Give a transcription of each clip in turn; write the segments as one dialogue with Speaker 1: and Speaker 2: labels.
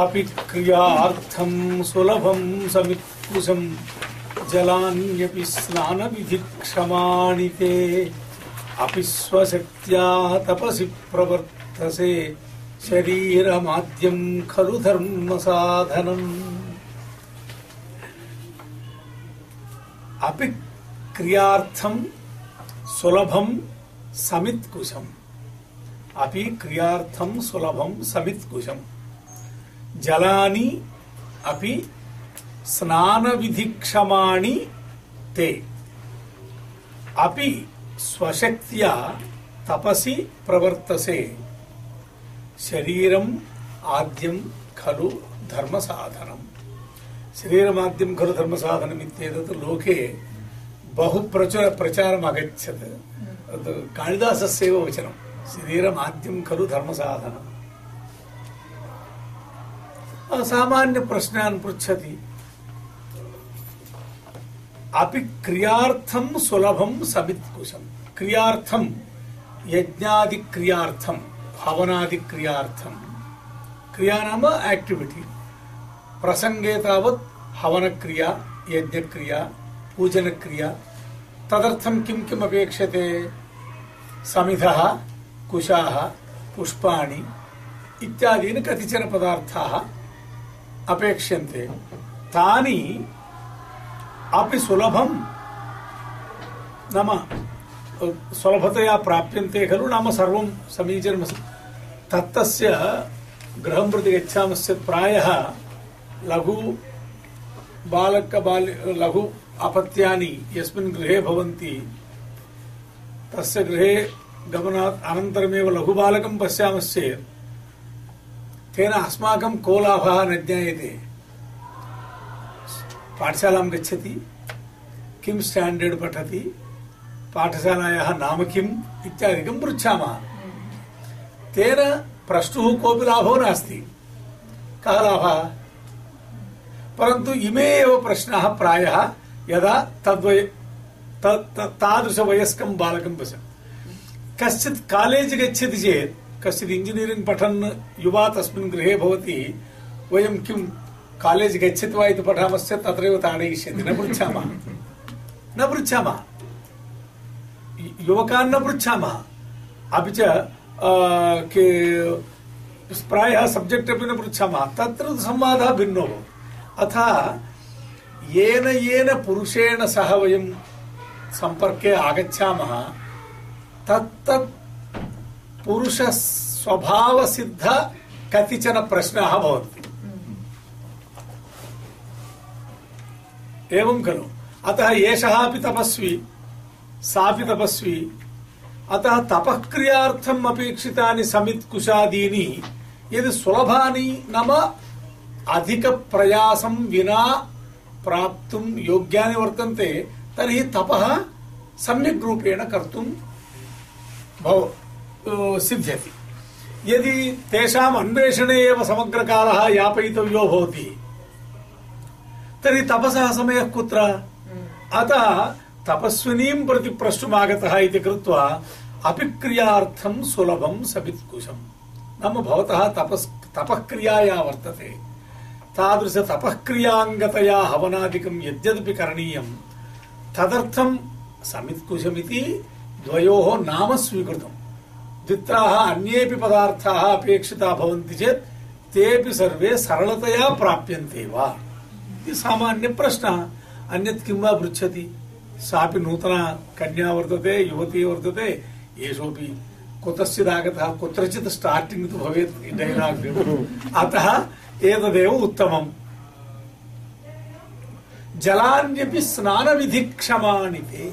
Speaker 1: अपि क्रियार्थं सुलभं समित्कुशं जलान्यपि स्नानविधिक्षमाणि ते अपि तपसि प्रवर्तसे, शरीरमाद्यं खलु धर्मसाधनम्। अपि क्रियार्थं सुलभं समित्कुशम् अपि क्रियार्थं सुलभं జలాని అపి స్నాన విధిక్షమాణి తే. అపి స్వశక్త్య తపసి ప్రవర్తసే. శరీరం ఆద్యం ఖలు ధర్మ సాధనం శరీరం ఆద్యం ఖలు ధర్మ సాధనం ఇత్యేదత్ లోకే బహు ప్రచుర ప్రచారం అగచ్చత్. కాళిదాసస్యవ వచనం. శరీరం ఆద్యం ఖలు ధర్మ సాధనం धर्मसाधनम् सामान्यप्रश्नान् पृच्छति। अपि क्रियार्थं सुलभं समित्कुशम्। क्रियार्थं, यज्ञादिक्रियार्थं, हवनादिक्रियार्थं। क्रिया नाम एक्टिविटी प्रसङ्गे तावत् हवनक्रिया, यज्ञक्रिया, पूजनक्रिया। तदर्थं किं किम् अपेक्षते? समिधः, कुशाः, पुष्पाणि इत्यादीनि कतिचन पदार्थाः अपेक्ष्यन्ते तानि अपि सुलभं नाम सुलभतया प्राप्यन्ते खलु। नाम सर्वं समीचीनमस्ति। तत्तस्य गृहं प्रति गच्छामश्चेत् प्रायः लघु बालक, बाल, लघु अपत्यानि यस्मिन् गृहे भवन्ति। तस्य गृहे गमनात् अनन्तरमेव लघुबालकं पश्यामश्चेत् तेन अस्माकं को लाभः न ज्ञायते पाठशालां गच्छति किं स्टाण्डर्ड् पठति पाठशालायाः नाम किम् इत्यादिकं पृच्छामः तेन प्रष्टुः कोऽपि लाभो नास्ति कः लाभः परन्तु इमे एव प्रश्नाः प्रायः यदा तद्वय तादृशवयस्कं बालकं पश्य कश्चित् कालेज् गच्छति चेत् कश्चित् इंजीनियरिंग पठन् युवा तस्मिन् गृहे भवति, वयं किं कालेज् गच्छति वा इति पठामश्चेत् तत्रैव ताडयिष्यति। न पृच्छामः। न पृच्छामः। युवकान् न पृच्छामः। अपि च प्रायः सब्जेक्ट् अपि न पृच्छामः। तत्र संवादः भिन्नो अतः येन येन पुरुषेण सह वयं सम्पर्के आगच्छामः, तत्तत् పురుష స్వభావ సిద్ధ కతిచన ప్రశ్న ఏం ఖలు అత ఏష తపస్వి సాపి తపస్వి అత తపక్రియార్థం అపేక్షితాని సమిత్కుశాదీని ఇది సులభాని నమ అధిక ప్రయాసం వినా ప్రాప్తుం యోగ్యాన్ని వర్తంతే తర్హి తప సమ్యక్ రూపేణ కర్తుం భవ सिद्ध्यति यदि तेषाम् अन्वेषणे एव समग्रकालः यापयितव्यो भवति तर्हि तपसः समयः कुत्र अतः तपस्विनीं प्रति प्रष्टुमागतः इति कृत्वा अपिक्रियार्थं सुलभं समित्कुशम् नाम भवतः तपस् तपःक्रिया या वर्तते तादृश तपःक्रियाङ्गतया हवनादिकं यद्यदपि करणीयं तदर्थं समित्कुशमिति द्वयोः नाम स्वीकृतम् द्वित्राः अन्येऽपि पदार्थाः अपेक्षिता भवन्ति चेत् तेऽपि सर्वे सरलतया प्राप्यन्ते वा इति सामान्यप्रश्नः अन्यत् किं वा पृच्छति सापि नूतना कन्या वर्तते युवती वर्तते एषोऽपि कुतश्चिदागतः कुत्रचित् स्टार्टिङ्ग् तु भवेत् डैलाग् अतः एतदेव उत्तमम् जलान्यपि स्नानविधिक्षमाणि ते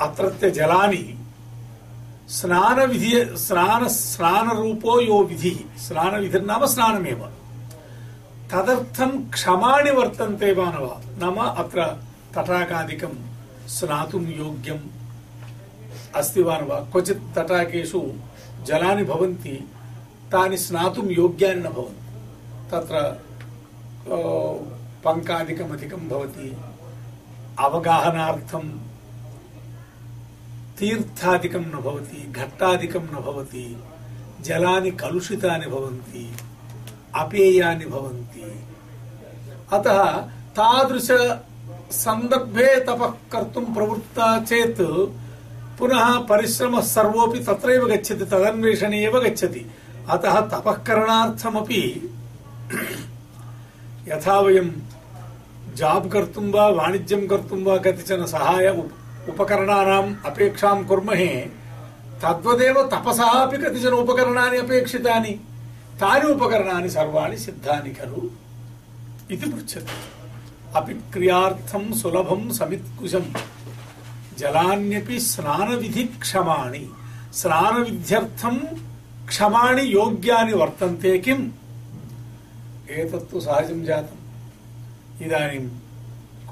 Speaker 1: अत्रत्य जलानि स्नान विधि स्नान स्नान रूपो यो विधि। स्नान विधि नाम स्नानमेव। तदर्थं क्षमाणि वर्तन्ते मानव। नाम अत्र तटाकादिकं स्नातुं योग्यम् अस्ति वा न वा क्वचित् तटाकेषु जलानि भवन्ति, तानि स्नातुं योग्यानि न भवन्ति। तत्र पङ्कादिकम् अधिकं తీర్థాధికం నభవతి ఘట్టాధికం నభవతి జలాని కలుషితాని భవంతి అపేయాని భవంతి. అత తాదృశ సందర్భే తపకర్తుం ప్రవృత్త చేత్ పునః పరిశ్రమ సర్వోపి తత్రైవ గచ్చతి తదన్వేషణే గచ్చతి. అత తపకరణార్థమపి యథా వయం జాబ్ కర్తుం వా వాణిజ్యం కర్తుం వా కతిచన సహాయ ఉపకరణానాం అపేక్షాం కుర్మహే. తద్వదేవ తపసాపి కతిచన ఉపకరణాన్ని అపేక్షితాని. తాని ఉపకరణాన్ని సర్వాణి సిద్ధాని ఖలు. ఇది పృచ్చతి అపి క్రియార్థం సులభం సమిత్కుశం. జలాన్యపి స్నాన విధి క్షమాణి స్నాన విధ్యర్థం క్షమాణి యోగ్యాని వర్తంతే కిం? ఏతత్తు సహజం జాతం. ఇదానీం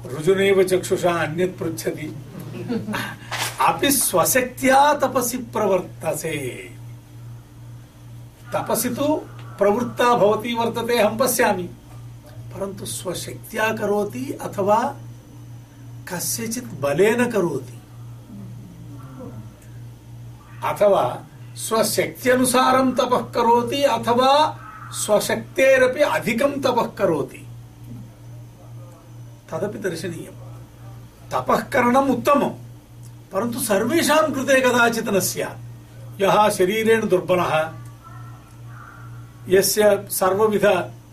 Speaker 1: రుజునేవ చక్షుషా అన్యత్ పృచ్చతి अपि स्वशक्त्या तपसि प्रवर्तसे। तपसि तु प्रवृत्ता भवती वर्तते, अहं पश्यामि। परन्तु स्वशक्त्या करोति अथवा कस्यचित् बलेन करोति। अथवा स्वशक्त्यनुसारं तपः करोति अथवा स्वशक्तेरपि अधिकं तपः करोति। तदपि दर्शनीयम्। तपः करणम् उत्तमम् परन्तु सर्वेषां कृते कदाचित् न स्यात् यः शरीरेण दुर्बलः, यस्य सर्वविध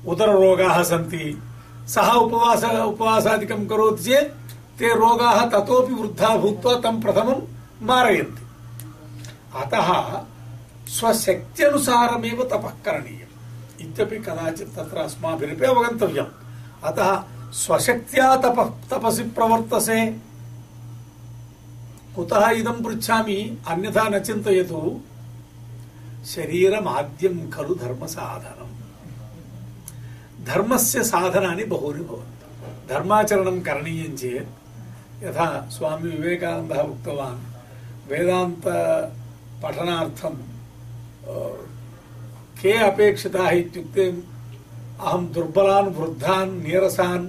Speaker 1: उदररोगाः सन्ति, सः उपवास, उपवासादिकं करोति चेत् ते रोगाः ततोपि वृद्धा भूत्वा तं प्रथमं मारयन्ति। अतः स्वशक्त्यनुसारमेव तपः करणीयम् इत्यपि कदाचित् तत्र अस्माभिरपि अवगन्तव्यम्। अतः स्वशक्त्या तपः तपसि प्रवर्तसे कुतः इदं पृच्छामि अन्यथा न चिन्तयतु शरीरमाद्यं खलु धर्मसाधनम् धर्मस्य साधनानि बहूनि भवन्ति धर्माचरणं करणीयं चेत् यथा स्वामी विवेकानन्दः उक्तवान् वेदान्त पठनार्थं के अपेक्षिताः इत्युक्ते अहं दुर्बलान् वृद्धान् नीरसान्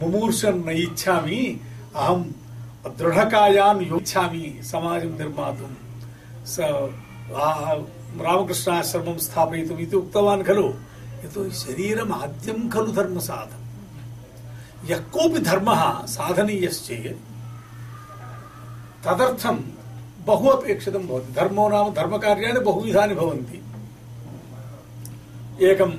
Speaker 1: मुमूर्षन् न इच्छामि, अहं दृढकायान् योच्छामि समाजं निर्मातुं। स रामकृष्णाश्रमं स्थापयितुम् इति उक्तवान् खलु। यतोहि शरीरम् आद्यं खलु धर्मसाधनं। यः कोऽपि धर्मः साधनीयश्चेत्, तदर्थं बहु अपेक्षितं धर्मो नाम धर्मकार्याणि बहुविधानि भवन्ति। एकं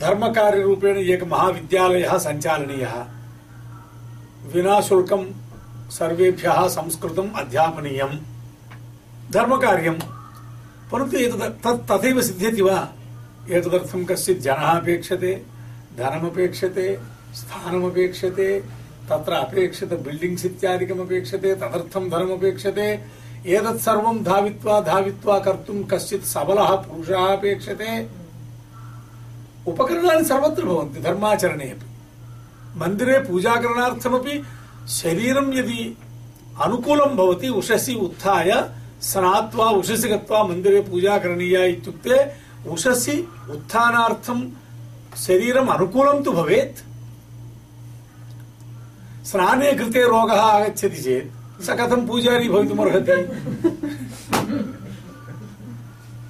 Speaker 1: धर्मकार्यरूपेण एकः महाविद्यालयः सञ्चालनीयः विना शुल्कं सर्वेभ्यः संस्कृतम् अध्यापनीयं धर्मकार्यं परन्तु एतत् तत् तथैव सिद्ध्यति वा? कश्चित् जनः अपेक्षते, धनमपेक्षते, स्थानमपेक्षते, तत्र अपेक्षते तदर्थं धनमपेक्षते, एतत् धावित्वा धावित्वा कर्तुं कश्चित् सबलः पुरुषः अपेक्षते। उपकरणानि सर्वत्र धर्माचरणे अपि। मन्दिरे पूजाकरणार्थमपि शरीरं यदि अनुकूलं भवति उषसि उत्थाय स्नात्वा उषसि गत्वा मन्दिरे पूजा करणीया इत्युक्ते उषसि उत्थानार्थं शरीरम् अनुकूलं तु भवेत्। स्नाने कृते रोगः आगच्छति चेत्, स कथं पूजारी भवितुमर्हति?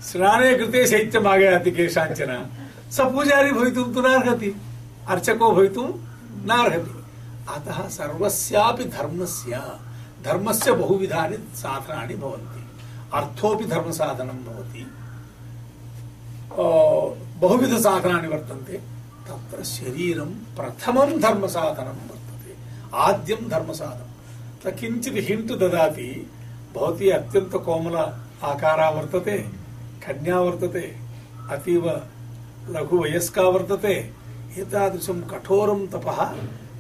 Speaker 1: स्नाने कृते शैत्यम् आगयाति केषाञ्चन। स पूजारी भवितुं तु नार्हति। अर्चको भवितुं नार्हति। अतः सर्वस्यापि धर्मस्य धर्मस्य बहुविधानि साधनानि भवन्ति। अर्थोऽपि धर्मसाधनं भवति। बहुविधसाधनानि वर्तन्ते। तत्र शरीरं प्रथमं धर्मसाधनं वर्तते। आद्यं धर्मसाधनं। किञ्चित् हिण्ट् ददाति। भवती अत्यन्तकोमल आकारा वर्तते, कन्या वर्तते, अतीव लघुवयस्का वर्तते। एतादृशं कठोरं तपः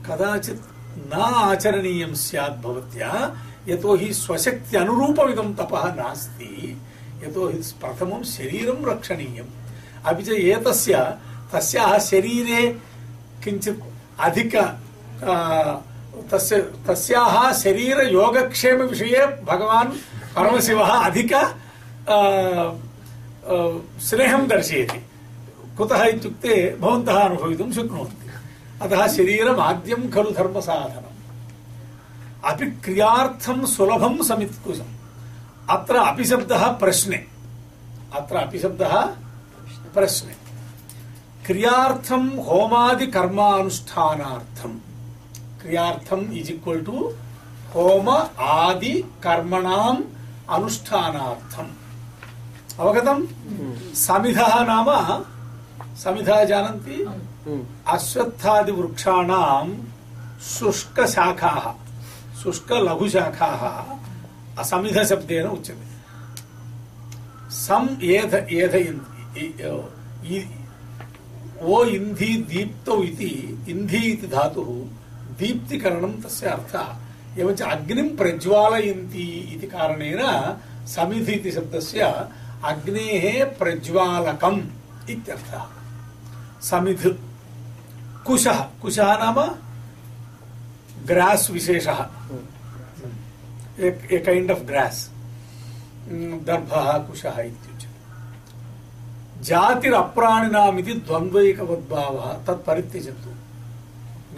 Speaker 1: कदाचित् न आचरणीयं स्यात् भवत्या, यतोहि स्वशक्त्यनुरूपमिदं तपः नास्ति, यतोहि प्रथमं शरीरं रक्षणीयम्। अपि च एतस्य, तस्याः शरीरे किञ्चित् अधिक तस्य, तस्याः शरीरयोगक्षेमविषये भगवान् परमशिवः अधिक स्नेहं दर्शयति। कुतः इत्युक्ते भवन्तः अनुभवितुं शक्नुवन्ति अतः शरीरमाद्यं खलु धर्मसाधनम् अपि क्रियार्थं सुलभं समित्कुशम् अत्र अपि शब्दः प्रश्ने अत्र अपि शब्दः प्रश्ने क्रियार्थं होमादि कर्मानुष्ठानार्थं क्रियार्थम् इज इक्वल टू होम आदि कर्मणाम् अनुष्ठानार्थम् अवगतम् समिधः नाम समिधः जानन्ति अश्वत्थादिवृक्षाणां शुष्कशाखाः शुष्कलघुशाखाः असमिधशब्देन उच्यते। सम एध एध ओ इन्धी दीप्तौ इति इन्धी इति धातुः दीप्तिकरणं तस्य अर्थः। एवञ्च अग्निं प्रज्वालयन्ति इति कारणेन समिधि इति शब्दस्य अग्नेः प्रज्वालकम् इत्यर्थः। समिध। कुशः। कुशः नाम ग्रास विशेषः। ए कैण्ड् आफ् ग्रास् दर्भः कुशः इत्युच्यते। जातिरप्राणिनामिति द्वन्द्वैकवद्भावः तत् परित्यजन्तु।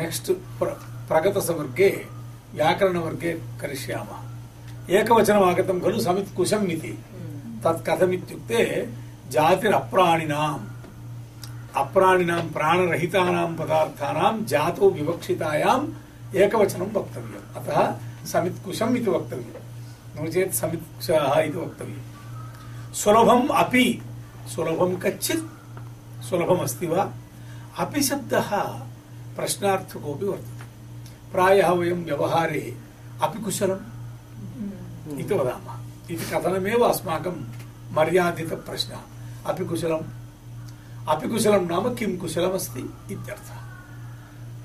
Speaker 1: नेक्स्ट् प्र, प्रगतसवर्गे व्याकरणवर्गे करिष्यामः। एकवचनम् आगतं खलु समित् कुशम् इति। तत् कथमित्युक्ते जातिरप्राणिनाम्। अप्राणिनां, प्राणरहितानां पदार्थानां जातो विवक्षितायाम् एकवचनं वक्तव्यम्। अतः समित्कुशम् इति वक्तव्यम्। नो चेत् समित्कुशः इति वक्तव्यम्। सुलभम् अपि सुलभं कच्चित्, सुलभमस्ति वा? अपि शब्दः प्रश्नार्थकोऽपि वर्तते। प्रायः वयं व्यवहारे अपि कुशलम् इति वदामः। इति कथनमेव अस्माकं मर्यादितप्रश्नः। अपि कुशलम् अपि कुशलं नाम किं कुशलमस्ति इत्यर्थः।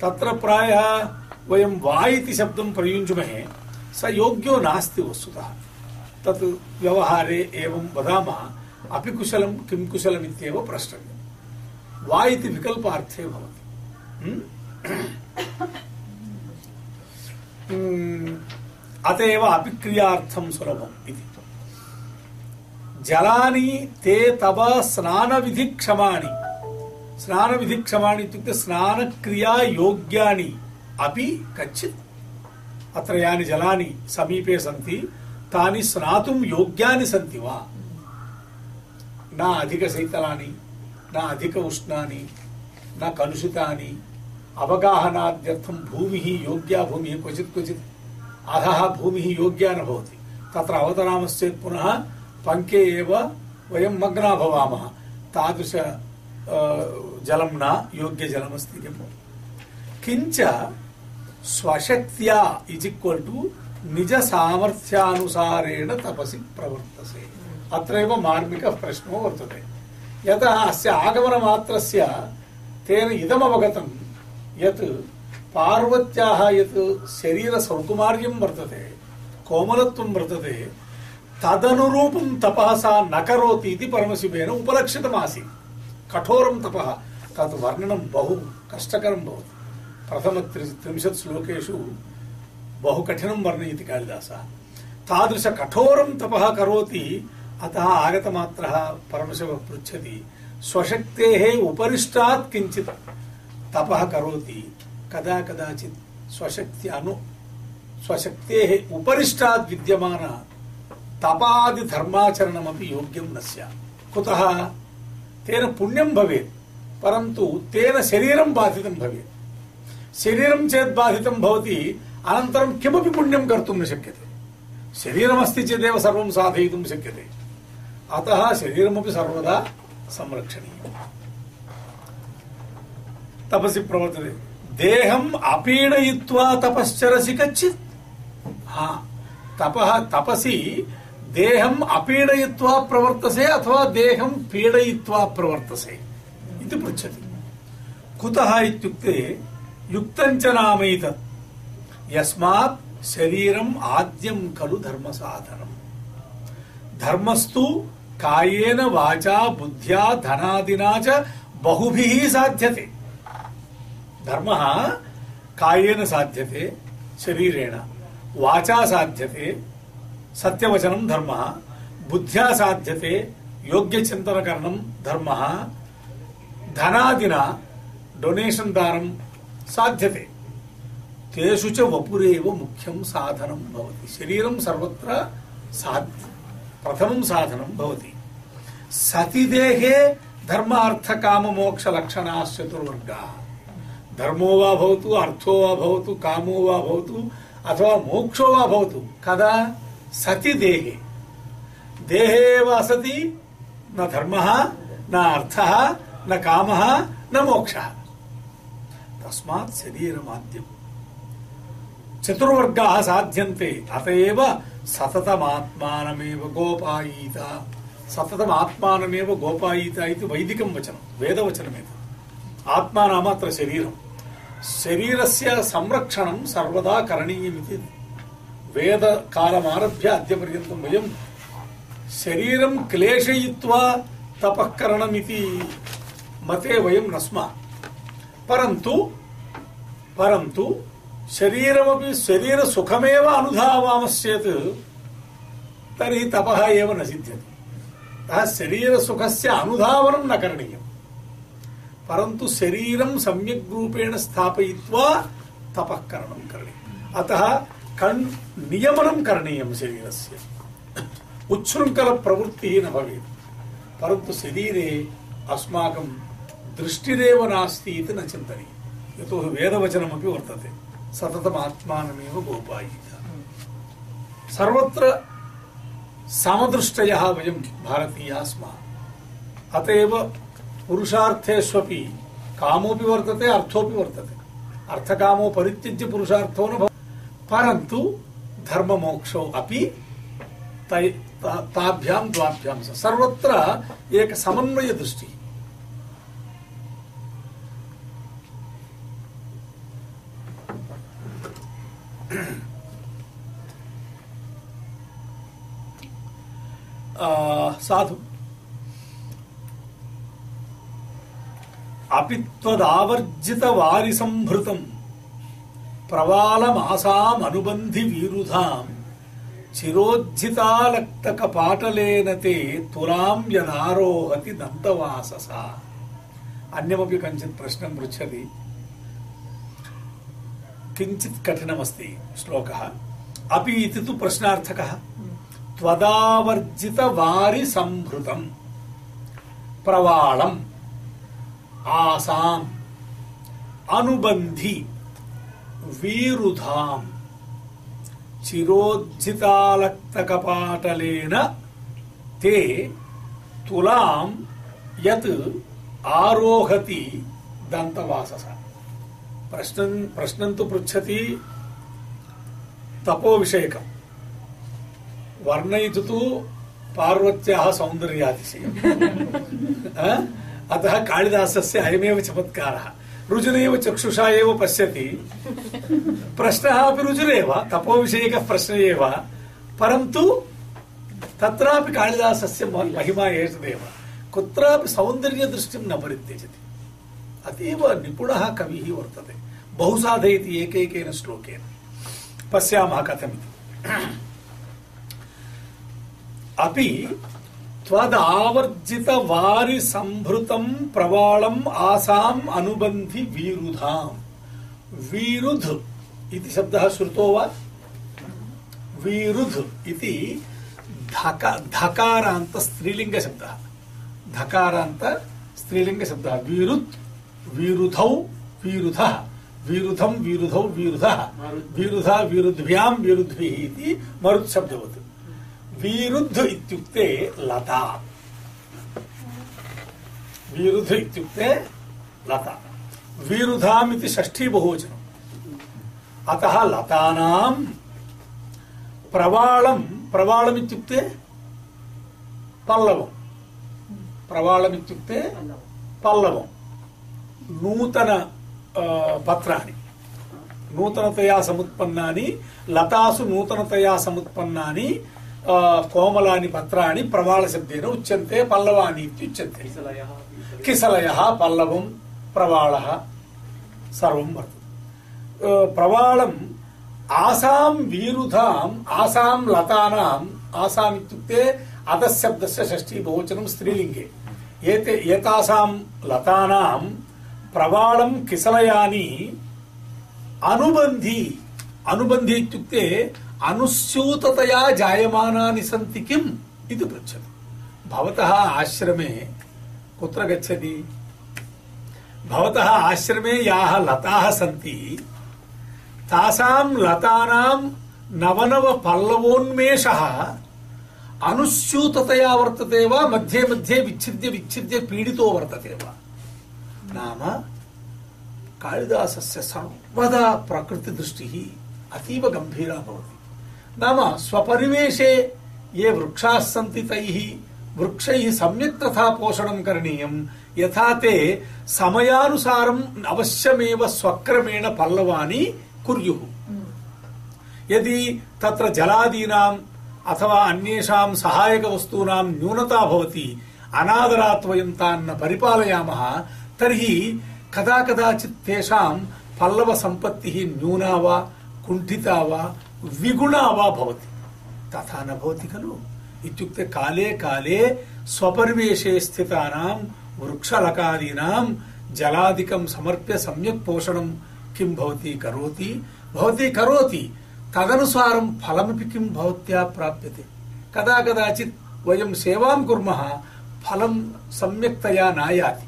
Speaker 1: तत्र प्रायः वयं वा इति शब्दं प्रयुञ्ज्महे, स योग्यो नास्ति वस्तुतः। तत् व्यवहारे एवं वदामः, अपि किं कुशलम् इत्येव प्रष्टव्यं वा इति विकल्पार्थे भवति। अत एव अपिक्रियार्थं सुलभम् इति। जलानि ते तव स्नानविधिक्षमाणि। स्नानविधिक्षमाणि इत्युक्ते स्नानक्रिया योग्यानि अपि कच्चित्। अत्र यानि जलानि समीपे सन्ति। तानि स्नातुं योग्यानि सन्ति वा? न अधिकशीतलानि, न अधिक उष्णानि न कलुषितानि। अवगाहनाद्यर्थं भूमिः योग्या, भूमिः क्वचित् क्वचित्। अधः भूमिः योग्या न भवति। तत्र अवतरामश्चेत् पुनः पङ्के एव वयं मग्ना भवामः तादृश जलं न योग्यजलमस्ति किम् किञ्च स्वशक्त्या इज इक्वल् टु निजसामर्थ्यानुसारेण तपसि प्रवर्तसे अत्रैव मार्मिकः प्रश्नो वर्तते यतः अस्य आगमनमात्रस्य तेन इदमवगतं यत् पार्वत्याः यत् शरीरसौकुमार्यं वर्तते कोमलत्वं वर्तते तदनुरूपं तपः सा न करोति इति परमशिवेन उपलक्षितमासीत्। कठोरं तपः, तत् वर्णनं बहु कष्टकरं भवति। प्रथम त्रिंशत् श्लोकेषु बहु कठिनं वर्णयति कालिदासः। तादृश कठोरं तपः करोति, अतः आगतमात्रः परमशिवः पृच्छति, स्वशक्तेः उपरिष्टात् किञ्चित् तपः करोति। कदा कदाचित् स्वशक्ति अनु स्वशक्तेः తపాది ధర్మాచరణమపి యోగ్యం నస్య. కుతః తేన పుణ్యం భవేత్ పరంతు తేన శరీరం బాధితం భవేత్. శరీరం చేత్ బాధితం భవతి అనంతరం కిమపి పుణ్యం కర్తుం న శక్యతే. శరీరమస్తి చేదేవ సర్వం సాధయితుం శక్యతే. అతః శరీరమపి సర్వదా సంరక్షణీయం. తపసి ప్రవర్తతే. దేహం అపీడయిత్వా తపశ్చరసి కచ్చిత్. తప తపసి దేహం అపీడయిత్వా ప్రవర్తసే అథవా దేహం పీడయిత్వా ప్రవర్తసే? ఇది పృచ్చతి కుతః ఇత్యుక్తే యుక్తంచ నామైత యస్మాత్ శరీరం ఆద్యం కలు ధర్మ సాధనం ధర్మస్తు కాయేన వాచా బుద్ధ్యా ధనాదినాచ చ బహుభిః సాధ్యతే. ధర్మ కాయేన సాధ్యతే శరీరేణ. వాచా సాధ్యతే సత్యవచనం ధర్మ. బుద్ధ్యా సాధ్యతే యోగ్య చింతన చింతనకరణం ధర్మ. ధనాదిన డొనేషన్ దానం సాధ్యతే. తేషు చ వపురేవ ముఖ్యం సాధనం భవతి. శరీరం సర్వత్ర సాధ్య ప్రథమం సాధనం భవతి. సతిదేహే ధర్మ అర్థ కామ మోక్ష లక్షణ చతుర్వర్గ ధర్మో వా భవతు అర్థో వా భవతు కామో వా భవతు అథవా మోక్షో వా భవతు. కదా? సతి దేహే. దేహే వసతి నా ధర్మ నా అర్థ నా కామ నా మోక్ష. తస్మాత్ శరీరమాద్యం. చతుర్వర్గా సాధ్యంతే. అతయవ సతతమాత్మానమే గోపాయిత. సతతమాత్మానమే గోపాయిత ఇది వైదికం వచనం వేదవచనమే ఆత్మానామాత్ర శరీరం. శరీరస్య సంరక్షణం సర్వదా కరణీయమితి. వేద వేదకాలమారభ్య అద్య పర్యంతం వయం శరీరం క్లేశయిత్వా తపఃకరణమితి మతే వయం నస్మ. పరంతు పరంతు శరీరమపి శరీర సుఖమేవ అనుధావామశ్చేత్ తర్హి తపః ఏవ న సిద్ధ్యతే శరీర సుఖస్య అనుధావనం న కరణీయం. పరంతు శరీరం సమ్యక్ రూపేణ స్థాపయిత్వా తపఃకరణం కరణీయం. అతः कण् नियमनं करणीयं शरीरस्य। उच्छृङ्खलप्रवृत्तिः न भवेत्। परन्तु शरीरे अस्माकं दृष्टिरेव नास्ति इति न चिन्तनीयम्। यतोहि वेदवचनमपि वर्तते। सततम् आत्मानमेव गोपायित सर्वत्र समदृष्टयः वयं भारतीयाः स्मः। अत एव पुरुषार्थेष्वपि कामोऽपि वर्तते, अर्थोऽपि वर्तते। अर्थकामो परित्यज्य पुरुषार्थो न పరంతు ధర్మమోక్షౌ అపి తాభ్యాం ద్వాభ్యాం సర్వత్ర ఏక సమన్వయ దృష్టి సాధు అపిత్వదావర్జిత వారి సంభృతం ప్రవాళమాసాబంధి వీరుధా చిరోజ్జితాలక్తక పాటలేనతే తురాం యదారోహతి దంతవాస అన్యమపి కంచిత్ ప్రశ్న పృచ్చది. కించిత్ కఠినమస్తి శ్లోక. అపి ఇది తు ప్రశ్నార్థక. త్వదావర్జిత వారి సంభృతం ప్రవాళం. ఆసాం. అనుబంధి. वीरुधाम्। चिरोज्झितालक्तकपाटलेन ते तुलां यत् आरोहति दन्तवासस। प्रश्नं प्रश्नं तु पृच्छति तपो विषयकम् वर्णयितु तु पार्वत्याः सौन्दर्यातिशयम्। अतः कालिदासस्य ರುಜುರೇವ ಚಕ್ಷುಷಾ ಏವ ಪಶ್ಯತಿ ಪ್ರಶ್ನ ಅಪಿ ರುಜುರೇವ ತಪೋ ವಿಷಯಕ ಪ್ರಶ್ನ ಏವ ಪರಂತು ತತ್ರಾಪಿ ಕಾಳಿದಾಸಸ್ಯ ಮಹಿಮಾ ಏಷದೇವ ಕುತ್ರಾಪಿ ಸೌಂದರ್ಯ ದೃಷ್ಟಿಂ ನ ಪರಿತ್ಯಜತಿ ಅತೀವ ನಿಪುಣಃ ಕವಿಃ ವರ್ತತೆ ಬಹು ಸಾಧಯತಿ ಏಕೈಕೇನ ಶ್ಲೋಕೇನ ಪಶ್ಯಾಮಃ ಕಥಮಿತಿ अपि त्वदावर्जित वारि संभृतं प्रवाळम् आसाम् अनुबन्धि वीरुधाम्। वीरुध इति शब्दः श्रुतो वा? वीरुध इति धका धकारान्त स्त्रीलिङ्गशब्दः धकारान्त स्त्रीलिङ्गशब्दः वीरुत् वीरुधौ वीरुधः। वीरुधं वीरुधौ वीरुधः। वीरुधा वीरुद्भ्यां वीरुद्भिः इति मरुत् शब्दवत्। వీరుద్ధ ఇత్యుక్తే లత వీరుధ ఇత్యుక్తే లత వీరుధామితి షష్ఠీ బహువచనం అత లతానాం ప్రవాళం ప్రవాళమిత్యుక్తే పల్లవం ప్రవాళమిత్యుక్తే పల్లవం నూతన పత్రాన్ని నూతనతయా సముత్పన్నాని లతాసు నూతనతయా సముత్పన్నాని కోమలాని పత్రాన్ని ప్రవాళశబ్దేన ఉచ్యంతే పల్లవాని ఉచ్యంతే కిసలయ పల్లవం ప్రవాళ సర్వం వర్త ప్రవాళం ఆసాం వీరుధాం ఆసాం లతానాం ఆసాం ఇత్యుక్తే అధశబ్దస్య షష్ఠీ బహువచనం స్త్రీలింగే. ఏతే ఏతాసాం లతానాం ప్రవాళం కిసలయాని అనుబంధి అనుబంధి ఇత్యుక్తే अनुस्यूततया जायमानानि सन्ति किम्? इति पृच्छति। भवतः आश्रमे कुत्र गच्छति? भवतः आश्रमे याः लताः सन्ति। तासां लतानां नवनव पल्लवोन्मेषः अनुस्यूततया वर्तते वा, मध्ये मध्ये विच्छिद्य विच्छिद्य पीडितो वर्तते वा? नाम कालिदासस्य सर्वदा प्रकृतिदृष्टिः अतीव गम्भीरा भवति। नाम स्वपरिवेशे ये वृक्षाः सन्ति तैः वृक्षैः सम्यक् तथा पोषणं करणीयं। यथा ते समयानुसारम् अवश्यमेव स्वक्रमेण पल्लवानि कुर्युः। यदि तत्र जलादीनाम् अथवा अन्येषां सहायकवस्तूनां न्यूनता भवति अनादरात् वयं तान् न परिपालयामः तर्हि कदा कदाचित् तेषां पल्लवसम्पत्तिः न्यूना वा कुण्ठिता वा विगुणा वा भवति। तथा न भवति खलु। इत्युक्ते काले काले स्वपरिवेशे स्थितानां वृक्षलकादीनां जलादिकं समर्प्य सम्यक् पोषणं किं भवति करोति? भवती करोति, तदनुसारं फलमपि किं भवत्या प्राप्यते? कदा कदाचित् वयं सेवां कुर्मः, फलं सम्यक्तया नायाति।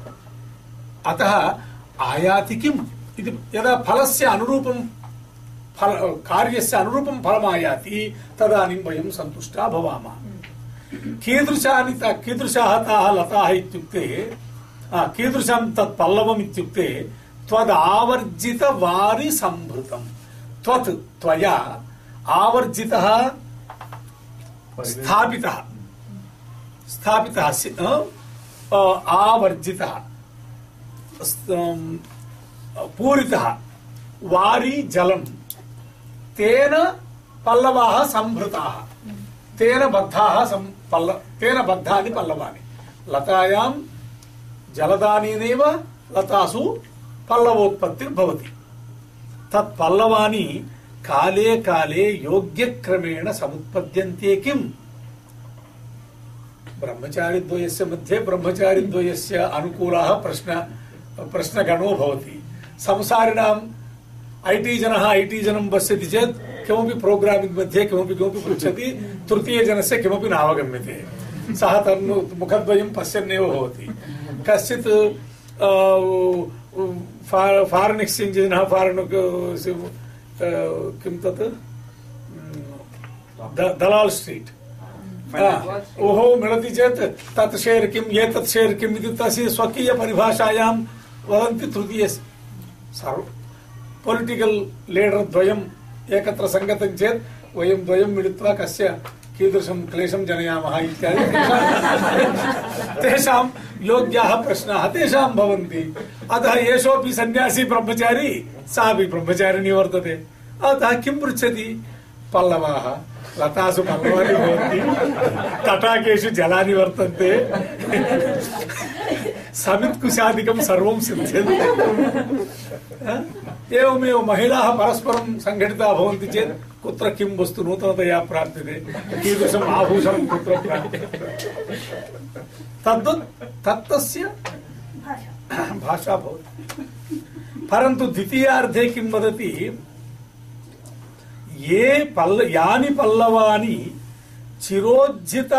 Speaker 1: अतः आयाति किम्? इति यदा फलस्य अनुरूपं फल, कार्यस्य अनुरूपं फलमायाति, तदानीं वयं सन्तुष्टा भवामः। कीदृशानि कीदृशाः ताः लताः इत्युक्ते कीदृशं तत् पल्लवम् इत्युक्ते त्वत्, त्वया आवर्जितः स्थापितः। स्थापितः आवर्जितः। पूरितः। वारी जलं తేన పల్లవా సంభృత. తేన బద్ధా పల్ల తేన బద్ధాని పల్లవాని. లతాయాం జలదానేనేవ లతాసు పల్లవోత్పత్తిర్భవతి. తత్ పల్లవాని కాలే కాలే యోగ్యక్రమేణ సముత్పద్యంతే కిం? బ్రహ్మచారిద్వయస్య మధ్య బ్రహ్మచారిద్వయస్య అనుకూల ప్రశ్న ప్రశ్నగణో భవతి. సంసారిణాం टी जनः ऐ टी जनं पश्यति चेत् किमपि प्रोग्रामिङ्ग् मध्ये किमपि किमपि पृच्छति तृतीयजनस्य किमपि नावगम्यते सः तन्नु मुखद्वयं पश्यन्नेव भवति। कश्चित् फारेन् एक्स्चेञ्ज् जनः फारेन् किं तत्? दलाल् स्ट्रीट्। ओहो मिलति चेत् तत् शेर् किम् एतत् शेर् किम् इति तस्य स्वकीयपरिभाषायां वदन्ति तृतीय सर्व पोलिटिकल् लीडर् द्वयम् एकत्र सङ्गतं चेत् वयं द्वयं मिलित्वा कस्य कीदृशं क्लेशं जनयामः इत्यादि तेषां योग्याः प्रश्नाः तेषां भवन्ति अतः एषोऽपि सन्न्यासी ब्रह्मचारी सापि ब्रह्मचारिणी वर्तते अतः किं पृच्छति पल्लवाः लतासु पल्लवानि भवन्ति तटाकेषु जलानि वर्तन्ते समित्कुशादिकं सर्वं सिद्ध्यन्ते। एवमेव महिलाः परस्परं सङ्घटिताः भवन्ति चेत् कुत्र किं वस्तु नूतनतया प्राप्यते? कीदृशम् आभूषणं कुत्र प्राप्यते? तद्वत् तत्तस्य भाषा भवति। परन्तु द्वितीयार्धे किं वदति? ये पल्ल यानि पल्लवानि चिरोज्झित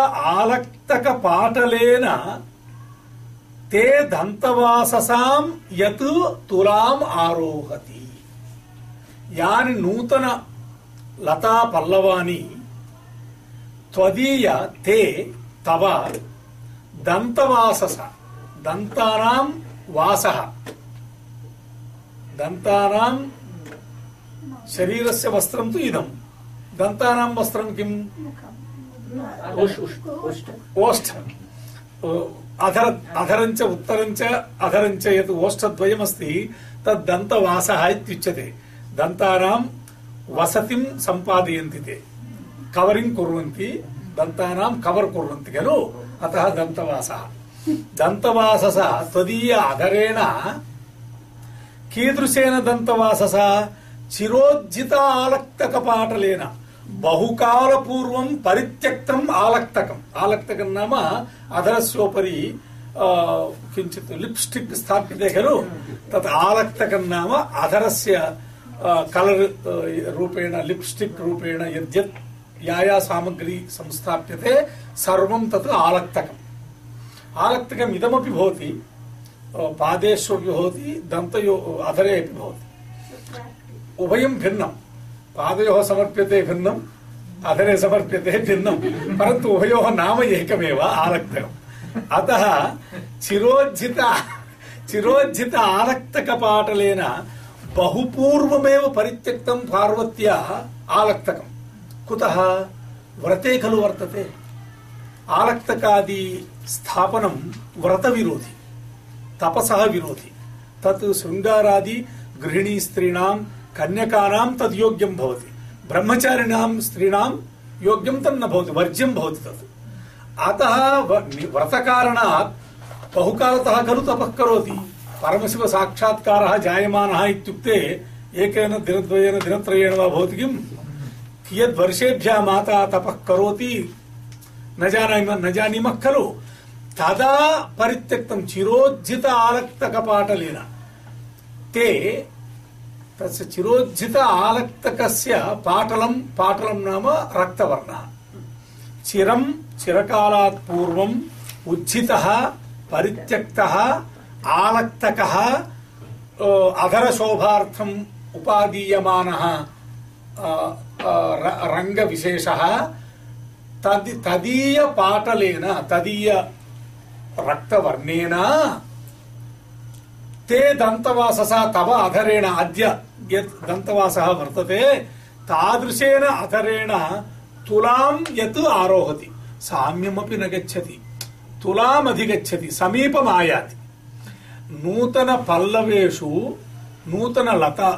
Speaker 1: తే దంతవాససాం యత్ తులాం ఆరోహతి యాని నూతన లతా పల్లవాని త్వదీయ తే తవ దంతవాసస దంతానాం వాస దంతానాం శరీరస్య వస్త్రం తు ఇదం దంతానాం వస్త్రం కిం ఓష్ఠ అధర అధరంచ ఉత్తరంచ అధరంచ యత్ ఓష్ఠద్వయమస్తి తద్దంతవాస ఇత్యుచ్యతే దంతానాం వసతిం సంపాదయంతి తే కవరింగ్ కుర్వంతి దంతానాం కవర్ కుర్వంతి ఖలు అత దంతవాస దంతవాసస త్వదీయ అధరేణ కీదృశేన దంతవాసస చిరోజ్జిత ఆలక్త కపాటలేన బహుకాల పూర్వం పరిత్యక్తం ఆలక్తకం. ఆలక్తకం నామ అధరస్వోపరి కించిత్ లిప్స్టిక్ స్థాపితే ఖలు తత్ ఆలక్తకం నామ అధరస్య కలర్ రూపేణ లిప్స్టిక్ రూపేణ యద్యత్ యాయా సామగ్రి సంస్థాప్యతే సర్వం తత్ ఆలక్తకం. ఆలక్తకం ఇదమపి భవతి పాదేషు భవతి దంతయో అధరే అపి భవతి. ఉభయం భిన్నం. పాదయో సమర్ప్యతే భిన్నం అధరే సమర్ప్యతే భిన్నం. పరంతు ఉభయో నామ ఏకమేవ ఆరక్త అత చిరోజ్జిత చిరోజ్జిత ఆరక్తక పాటలైన బహుపూర్వమే పరిత్యక్తం పార్వత్య ఆలక్తకం కుత వ్రతే ఖలు వర్తతే. ఆలక్తకాది స్థాపనం వ్రత విరోధి తపస విరోధి. తత్ శృంగారాది గృహిణీ స్త్రీణాం कन्यकानां तद् योग्यं भवति। ब्रह्मचारिणां स्त्रीणां योग्यं तन्न भवति, वर्ज्यं भवति तत् अतः व्रतकारणात् बहुकालतः खलु तपः करोति। परमशिव साक्षात्कारः जायमानः इत्युक्ते एकेन दिनद्वयेन दिनत्रयेण वा भवति किम्? कियद् वर्षेभ्यः माता तपः करोति, न जानीमः न जानीमः खलु। तदा परित्यक्तं चिरोज्झित आलक्तकपाटलेन। ते తస్య చిరోజ్జిత ఆలక్తకస్య పాటలం పాటలం నామ రక్తవర్ణ. చిరం చిరకాలాత్ పూర్వం ఉజ్జిత పరిత్యక్త ఆలక్తక అధర శోభార్థం ఉపాదీయమాన రంగ విశేష తది తదీయ పాటలేన తదీయ రక్తవర్ణేనా ते दन्तवाससः तव अधरेण अद्य यत् दन्तवासः वर्तते तादृशेन अधरेण तुलां यत् आरोहति साम्यमपि न गच्छति तुलाम् अधिगच्छति समीपम् आयाति नूतन पल्लवेषु नूतन लता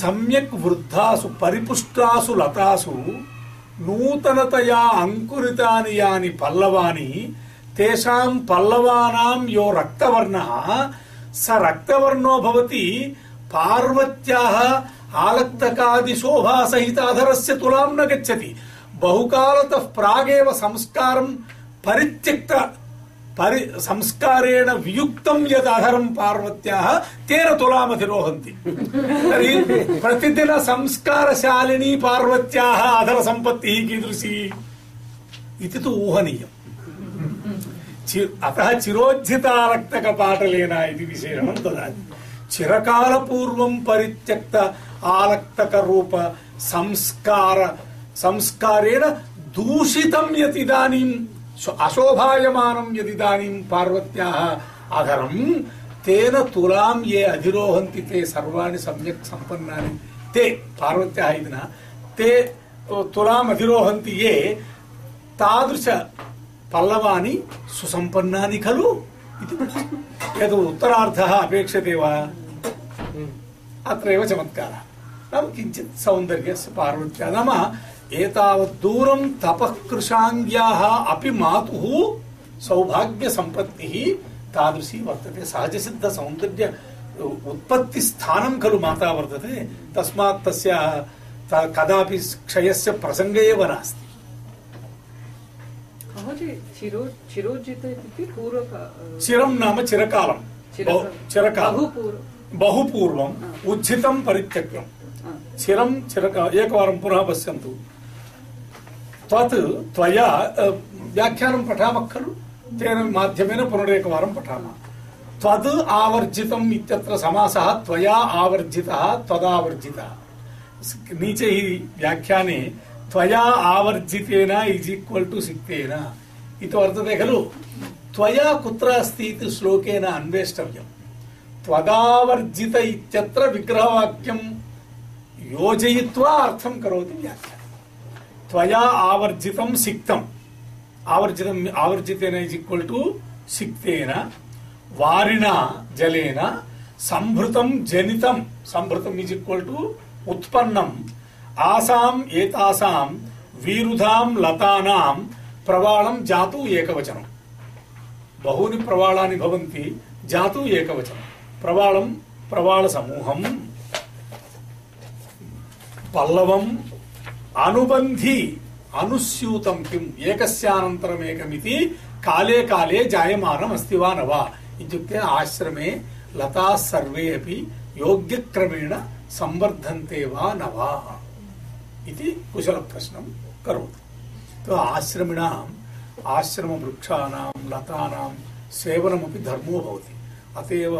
Speaker 1: सम्यक् वृद्धासु परिपुष्टासु लतासु नूतनतया अङ्कुरितानि यानि पल्लवानि తేషాం పల్లవానాం యో రక్తవర్ణ స రక్తవర్ణో భవతి పార్వత్యాహ ఆలక్తకాది శోభా సహిత శోభాసహితాధరస్య తులాం నగచ్చతి బహుకాలత ప్రాగేవ సంస్కారం పరిత్యక్త పరి సంస్కారేణ వియుక్తం యదధరం పార్వత్యాహ తేన తులామతిరోహంతి తరి ప్రతిదిన సంస్కారశాలిని పార్వత్యాహ అధర సంపత్తి కీదృశి. ఇది తు ఊహనీయం. అత చిరోజ్జితారక్తక పాటలేనా ఇది విశేషం దదాది చిరకాల పూర్వం పరిత్యక్త ఆలక్తక రూప సంస్కార సంస్కారేణ దూషితం యతిదానీం అశోభాయమానం యదిదానీం పార్వత్యాः అధరం. తేన తులాం ఏ అధిరోహంతి తే సర్వాణి సమ్యక్ సంపన్నాని తే పార్వత్యాः ఇదిన తే తులాం అధిరోహంతి ఏ తాదృశ पल्लवानि सुसम्पन्नानि खलु? इति यद् उत्तरार्थः अत्रैव चमत्कारः। नाम किञ्चित् सौन्दर्यस्य पार्वत्या। नाम एतावत् दूरं तपः कृशाङ्ग्याः अपि मातुः सौभाग्यसम्पत्तिः तादृशी वर्तते। सहजसिद्धसौन्दर्य उत्पत्तिस्थानं खलु माता वर्तते। तस्मात् तस्य कदापि क्षयस्य प्रसङ्ग एव नास्ति। चिरं नाम चिरकालं चिरकालं बहुपूर्वम् उज्झितं परित्यक्तं चिरं चिरका एकवारं पुनः पश्यन्तु तत् त्वया व्याख्यानं पठामः खलु तेन माध्यमेन पुनरेकवारं पठामः त्वद् आवर्जितम् इत्यत्र समासः त्वया आवर्जितः त्वदावर्जितः नीचे हि व्याख्याने त्वया आवर्जितेन इस् इक्वल् टु सिक्तेन ఇతివర్తతే ఖలు త్వయా కుత్ర అస్తి ఇది శ్లోకేన అన్వేష్టవ్యం. త్వగావర్జిత ఇత్యత్ర విగ్రహవాక్యం యోజయిత్వా అర్థం కరోతి వ్యాఖ్య త్వయా ఆవర్జితం సిక్తం. ఆవర్జితం ఆవర్జితేన ఇజ్ ఈక్వల్ టు సిక్తేన వారిన జలేన సంభృతం జనితం. సంభృతం ఇజ్ ఈక్వల్ టు ఉత్పన్నం. ఆసాం ఏతాసాం వీరుధాం లతానాం ప్రవాళం జాతు ఏకవచనం. బహుని ప్రవాళాన్ని భవంతి జాతు ఏకవచనం. ప్రవాళం ప్రవాళ సమూహం. పల్లవం అనుబంధి అనుస్యూతం కిం ఏకస్యానంతరమేకమితి కాలే కాలే జాయమానం అస్తి వా నవా ఇత్యుక్తే ఆశ్రమే లతా సర్వే అపి యోగ్యక్రమేణ సంవర్ధంతే వా నవా ఇది కుశల ప్రశ్నం. కరోతి. तो आश्रमिणाम् आश्रमवृक्षाणां लतानां सेवनमपि धर्मो भवति अत एव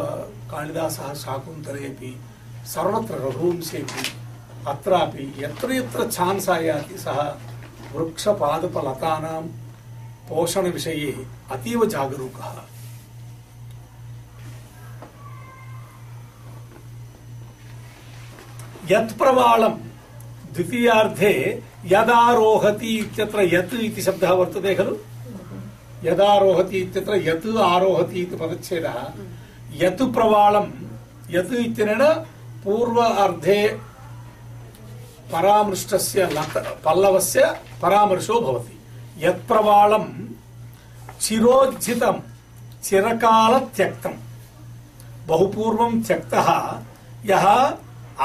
Speaker 1: कालिदासः शाकुन्तलेपि सर्वत्र रघुवंशेपि अत्रापि यत्र यत्र छान्स् आयाति सः वृक्षपादपलतानां पोषणविषये अतीव जागरूकः यत्प्रवालं द्वितीयार्धे యదారోహతి ఇత్యత్ర యత్ ఇది శబ్ద వర్తతే ఖలు? యదారోహతి ఇత్యత్ర యత్ ఆరోహతి ఇది పదచ్ఛేద. యత్ ప్రవాళం యత్ ఇత్యనేన పూర్వ అర్ధే పరామృష్టస్య లత పల్లవస్య పరామర్శో భవతి. యత్ ప్రవాళం చిరోజ్జితం చిరకాల త్యక్తం బహుపూర్వం త్యక్త యహ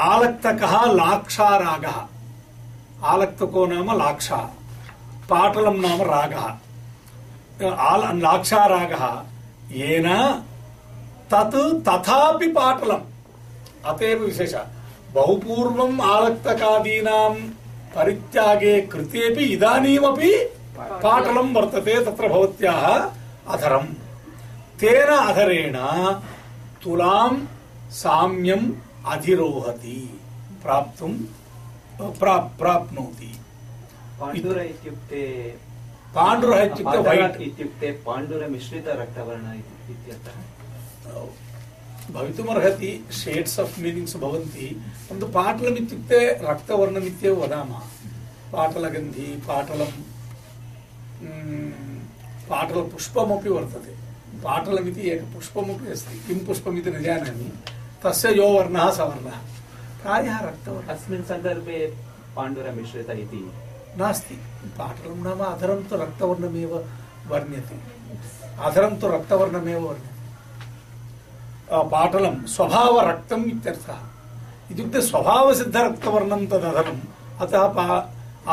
Speaker 1: ఆలక్తక లాక్షారాగ. ఆలక్తకో నామ లాక్ష పాటలం నామ రాగ. లాక్షారాగ. ఏనా? తత్ తథాపి పాటలం. అతే విశేష. బహుపూర్వం ఆలక్తకాదీనా పరిత్యాగే కృతే ఇదానీమపి పాటలం వర్తతే తత్ర భవత్యాः అధరం. తేన అధరేణ తులాం సామ్యం అధిరోహతి. ప్రాప్తుం प्राप्तुं प्रा- प्राप्नोति।
Speaker 2: पाण्डुर इत्युक्ते
Speaker 1: पाण्डुरः इत्युक्ते वैट्।
Speaker 2: इत्युक्ते पाण्डुरमिश्रितरक्तवर्ण इति- इत्यर्थः
Speaker 1: भवितुमर्हति शेड्स् आफ् मीनिङ्ग्स् भवन्ति। परन्तु पाटलम् इत्युक्ते रक्तवर्णमित्येव वदामः। पाटलगन्धी पाटलं पाटलपुष्पमपि वर्तते। पाटलमिति अस्ति। किं पुष्पमिति न जानामि। तस्य यो वर्णः स वर्णः। प्रायः रक्तवर्णः
Speaker 2: अस्मिन् सन्दर्भे पाण्डुरमिश्रित इति
Speaker 1: नास्ति पाटलं नाम अधरं तु रक्तवर्णमेव वर्ण्यते अधरं तु रक्तवर्णमेव वर्ण्यते अ, पाटलं स्वभावरक्तम् इत्यर्थः इत्युक्ते स्वभावसिद्धरक्तवर्णं तदधरम् अतः पा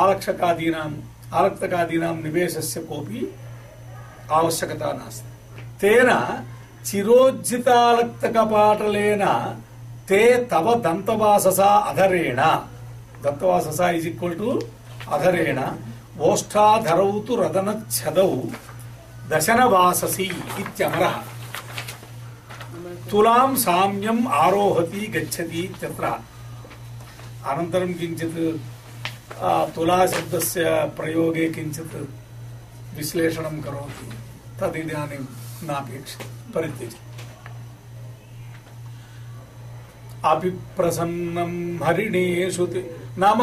Speaker 1: आरक्षकादीनाम् आरक्तकादीनां निवेशस्य कोऽपि आवश्यकता नास्ति तेन चिरोज्झितालक्तकपाटलेन ते तव दन्तवाससा अधरेण दन्तवाससा इस् इक्वल् टु अधरेण ओष्ठाधरौ तु रदनच्छदौ दशनवाससि इत्यमरः तुलां साम्यम् आरोहति गच्छति इत्यत्र अनन्तरं किञ्चित् आ, तुलाशब्दस्य प्रयोगे किञ्चित् विश्लेषणं करोति तदिदानीं नापेक्षते परित्यज अभिप्रसन्नं हरिणेषु नाम,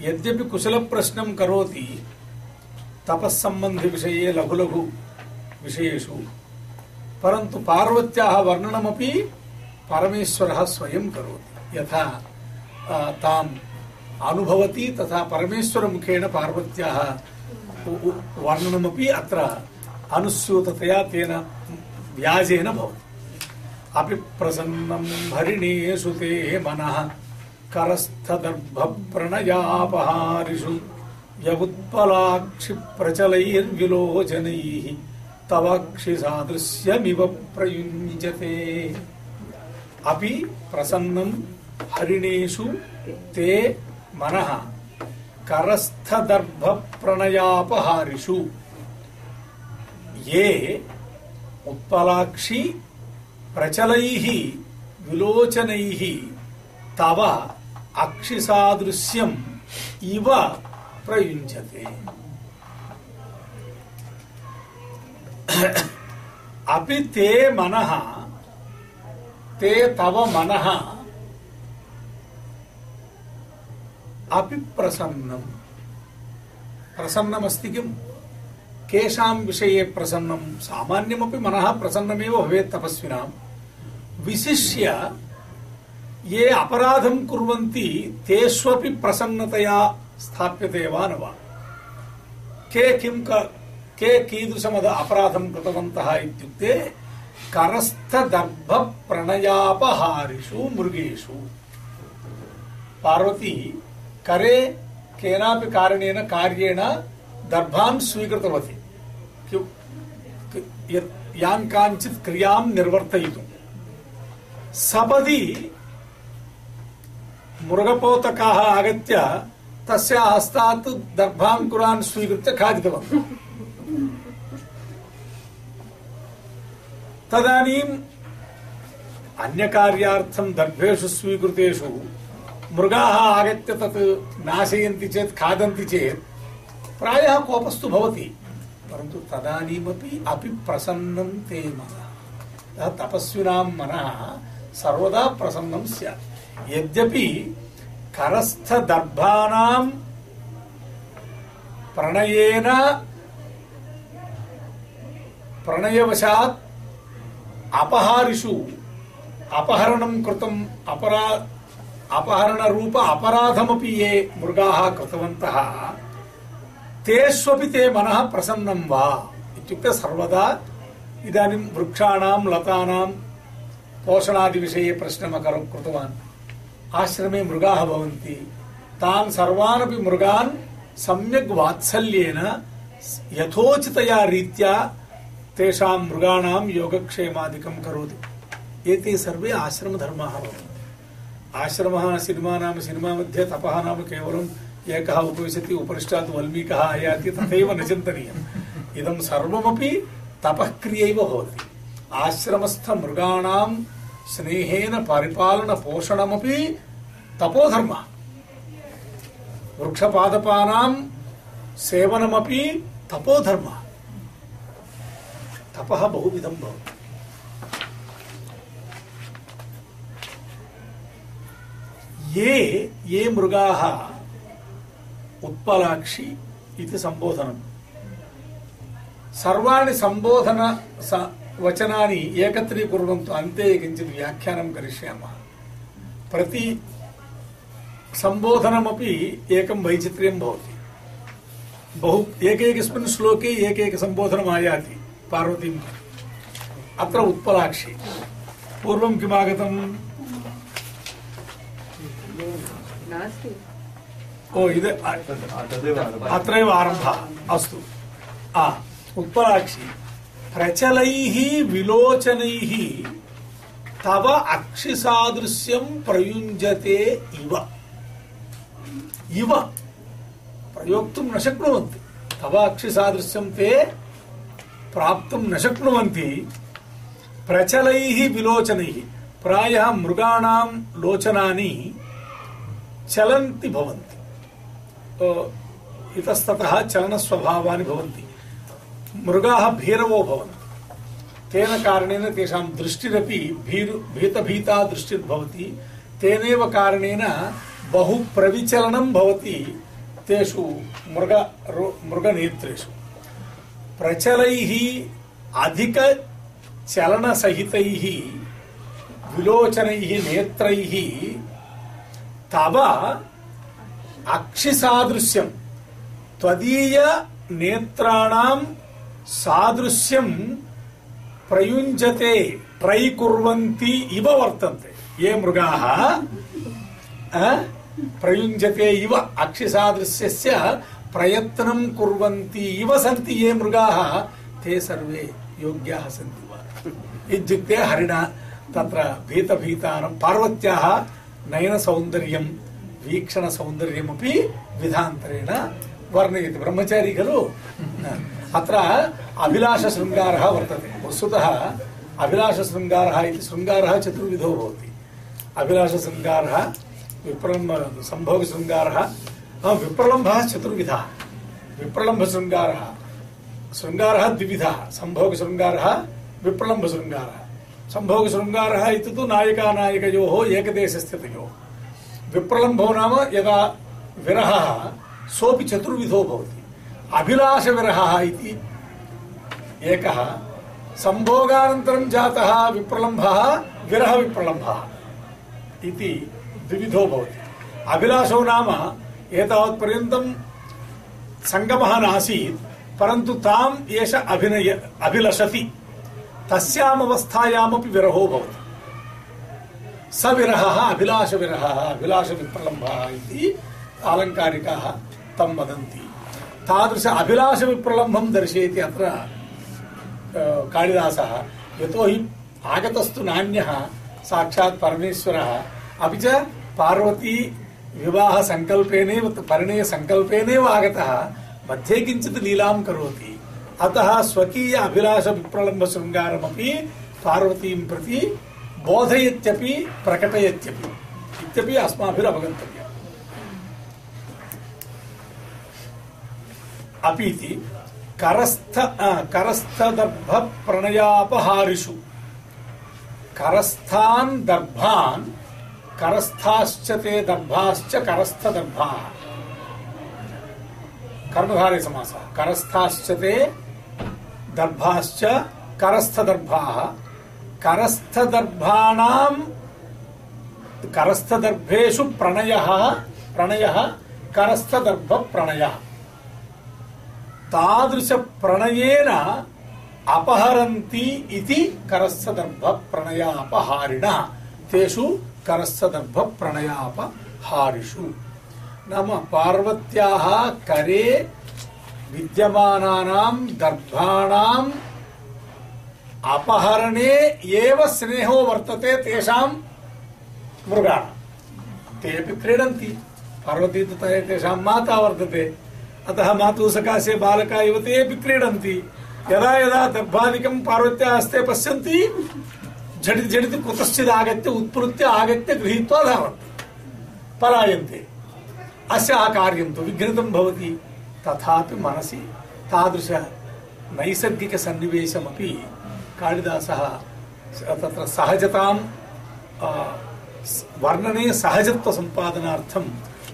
Speaker 1: यद्यपि कुशलप्रश्नं करोति तपःसम्बन्धिविषये लघु लघु विषयेषु, परन्तु पार्वत्याः वर्णनमपि परमेश्वरः स्वयं करोति। यथा ताम् अनुभवति, तथा परमेश्वरमुखेन पार्वत्याः वर्णनमपि अत्र अनुस्यूततया तेन व्याजेन भवति। अपि प्रसन्नं हरिणेषु ते मनः करस्थदर्भप्रणयापहारिषु यवुत्पलाक्षिप्रचलैर्विलोचनैः प्रयुञ्जते। अपि ते मनः करस्थदर्भप्रणयापहारिषु। ये ప్రచలై విలోచనై తవ అక్షిసాదృశ్యం ఇవ ప్రయుంచతే అపి తే మన తే తవ మన అపి ప్రసన్నం. ప్రసన్నమస్తి కిం? కేషాం విషయే ప్రసన్నం. సామాన్యమపి మనః ప్రసన్నమేవ భవేత్ తపస్వినాం. विशिष्य ये अपराधं कुर्वन्ति तेष्वपि प्रसन्नतया स्थाप्यते वा न वा। के किं क, के कीदृशमद अपराधं कृतवन्तः इत्युक्ते करस्थदर्भप्रणयापहारिषु मृगेषु। पार्वती, करे केनापि कारणेन कार्येण दर्भान् स्वीकृतवती। क्यु- यत्- यां काञ्चित् क्रियाँ निर्वर्तयितुं సబది మృగపోతకాः आगत्य तस्य हस्तात् दर्भाङ्कुरान् स्वीकृत्य खादितवान् तदानीम् अन्यकार्यार्थं दर्भेषु स्वीकृतेषु మృగాः आगत्य तत् नाशयन्ति चेत् खादन्ति चेत् प्रायः कोपस्तु भवति परन्तु तदानीमपि अपि प्रसन्नं ते मनः तपस्विनां मनः సర్వదా ప్రసన్నం సత్ యద్యపి కరస్థ దర్భానాం ప్రణయేన ప్రణయవశాత్ అపహారిషు. అపహరణం కృతం అపరా అపహరణ రూప అపరాధమపి ఏ మృగాः కృతవంతः. తేష్వపి తే మనః ప్రసన్నం వా. ఇత్యుక్తే సర్వదా ఇదానిం వృక్షాణం లతానాం पोषणादिविषये प्रश्नम् अकरं कृतवान्। आश्रमे मृगाः भवन्ति। तान् सर्वानपि मृगान् सम्यक् वात्सल्येन यथोचितया रीत्या तेषां मृगाणां योगक्षेमादिकं करोति। एते सर्वे आश्रमधर्माः भवन्ति। आश्रमः सिनिमा नाम सिनिमा मध्ये तपः नाम केवलम् एकः उपविशति, उपरिष्टात् वल्मीकः आयाति, तथैव न चिन्तनीयम्। इदं सर्वमपि तपःक्रियैव भवति। ఆశ్రమస్థ మృగాణం స్నేహేన పరిపాలన పోషణమపి తపోధర్మ. వృక్షపాదపానాం సేవనమపి తపోధర్మ. తప బహువిధం భవతి. ఏ ఏ మృగా ఉత్పలాక్షి ఇది సంబోధనం. సర్వాణి సంబోధన वचनानि एकत्रीकुर्वन्तु अन्ते किञ्चित् व्याख्यानं करिष्यामः। प्रति सम्बोधनमपि एकं वैचित्र्यं भवति। बहु एकैकस्मिन् श्लोके एकैकसम्बोधनम् आयाति पार्वतीम् अत्र उत्पलाक्षि। पूर्वं किमागतम्? ओ इद अत्रैव आरम्भः। अस्तु। आ उत्पलाक्षि। ప్రచలై విలోచనై తవ అక్షి సాదృశ్యం ప్రయుంజతే ఇవ. ఇవ. ప్రయోక్తుం నశక్నువంతి తవ అక్షి సాదృశ్యం తే ప్రాప్తుం నశక్నువంతి ప్రచలై విలోచనై. ప్రాయ మృగాణం లోచనాని చలంతి భవంతి. ఇతస్తత చలన స్వభావాన్ని భవంతి. मृगाः भीरवो भवन्ति तेन कारणेन तेषां दृष्टिरपि भीरु भीतभीता दृष्टिर्भवति तेनैव कारणेन बहु प्रविचलनं भवति तेषु मृग मृगनेत्रेषु। प्रचलैः, अधिकचलनसहितैः, विलोचनैः, नेत्रैः तव अक्षिसादृश्यं। సాదృశ్యం ప్రయుంజతే ట్రై కుర్వంతి ఇవ వర్తంతే. ఏ మృగా ప్రయుంజతే ఇవ అక్షి సాదృశ్యస్య ప్రయత్నం కుర్వంతి ఇవ సంతి ఏ మృగా తే సర్వే యోగ్యా సంతి ఇత్యుక్తే హరిణ తత్ర భీత భీతానం పార్వత్యా నయన సౌందర్యం వీక్షణ సౌందర్యమపి విధాంతరేణ వర్ణయతి. బ్రహ్మచారి ఖలు? अत्र अभिलाषशृङ्गारः वर्तते। वस्तुतः अभिलाषशृङ्गारः इति शृङ्गारः चतुर्विधो भवति। अभिलाषशृङ्गारः, विप्रलम्ब, सम्भोगशृङ्गारः विप्रलम्भः चतुर्विधः। विप्रलम्भशृङ्गारः, शृङ्गारः द्विविधः। सम्भोगशृङ्गारः, विप्रलम्भशृङ्गारः। सम्भोगशृङ्गारः इति तु नायकानायकयोः एकदेशस्थितयोः। विप्रलम्भो नाम यदा विरहः, सोऽपि चतुर्विधो भवति। अभिलाषविरहः इति एकः, सम्भोगानन्तरं जातः विप्रलम्भः, विरहविप्रलम्भः इति द्विविधो भवति। अभिलाषो नाम एतावत्पर्यन्तं सङ्गमः नासीत्, परन्तु ताम् एष अभिनय, अभिलषति। तस्यामवस्थायामपि विरहो भवति। स विरहः अभिलाषविरहः, अभिलाषविप्रलम्भः इति आलङ्कारिकाः तं वदन्ति। तादृश अभिलाषविप्रलम्भं दर्शयति अत्र कालिदासः। यतोहि आगतस्तु नान्यः, साक्षात् परमेश्वरः। अपि च पार्वती विवाहसङ्कल्पेनैव, परिणयसङ्कल्पेनैव आगतः, मध्ये किञ्चित् लीलां करोति। अतः स्वकीय अभिलाषविप्रलम्भशृङ्गारमपि पार्वतीं प्रति बोधयत्यपि, प्रकटयत्यपि। इत्यपि अस्माभिरवगन्तव्यम्। अपीति करस्थ अ, करस्थदर्भप्रणयापहारिषु। करस्थान् दर्भान् करस्थाश्च ते दर्भाश्च करस्थदर्भाः। कर्मधारे समासः। करस्थाश्च ते दर्भाश्च करस्थदर्भाः। करस्थदर्भाणां करस्थदर्भेषु प्रणयः प्रणयः करस्थदर्भप्रणयः। तादृशप्रणयेन अपहरन्ति इति करस्थदर्भप्रणयापहारिणः तेषु करस्थदर्भप्रणयापहारिषु नाम पार्वत्याः करे विद्यमानानां दर्भाणाम् अपहरणे एव स्नेहो वर्तते तेषां मृगाणां। ते अपि क्रीडन्ति। पार्वती तु तेषां माता वर्तते। अतः मातुः सकाशे बालका इव क्रीडन्ति यदा यदा दर्भादिकं पार्वत्याः हस्ते पश्यन्ति, झटिति झटिति कुतश्चित् आगत्य उत्पृत्य आगत्य गृहीत्वा धावन्ति। पलायन्ते। अस्याः कार्यं तु विघ्नितं भवति। तथापि मनसि तादृश नैसर्गिकसन्निवेशमपि कालिदासः तत्र सहजतां वर्णने सहजत्वसम्पादनार्थं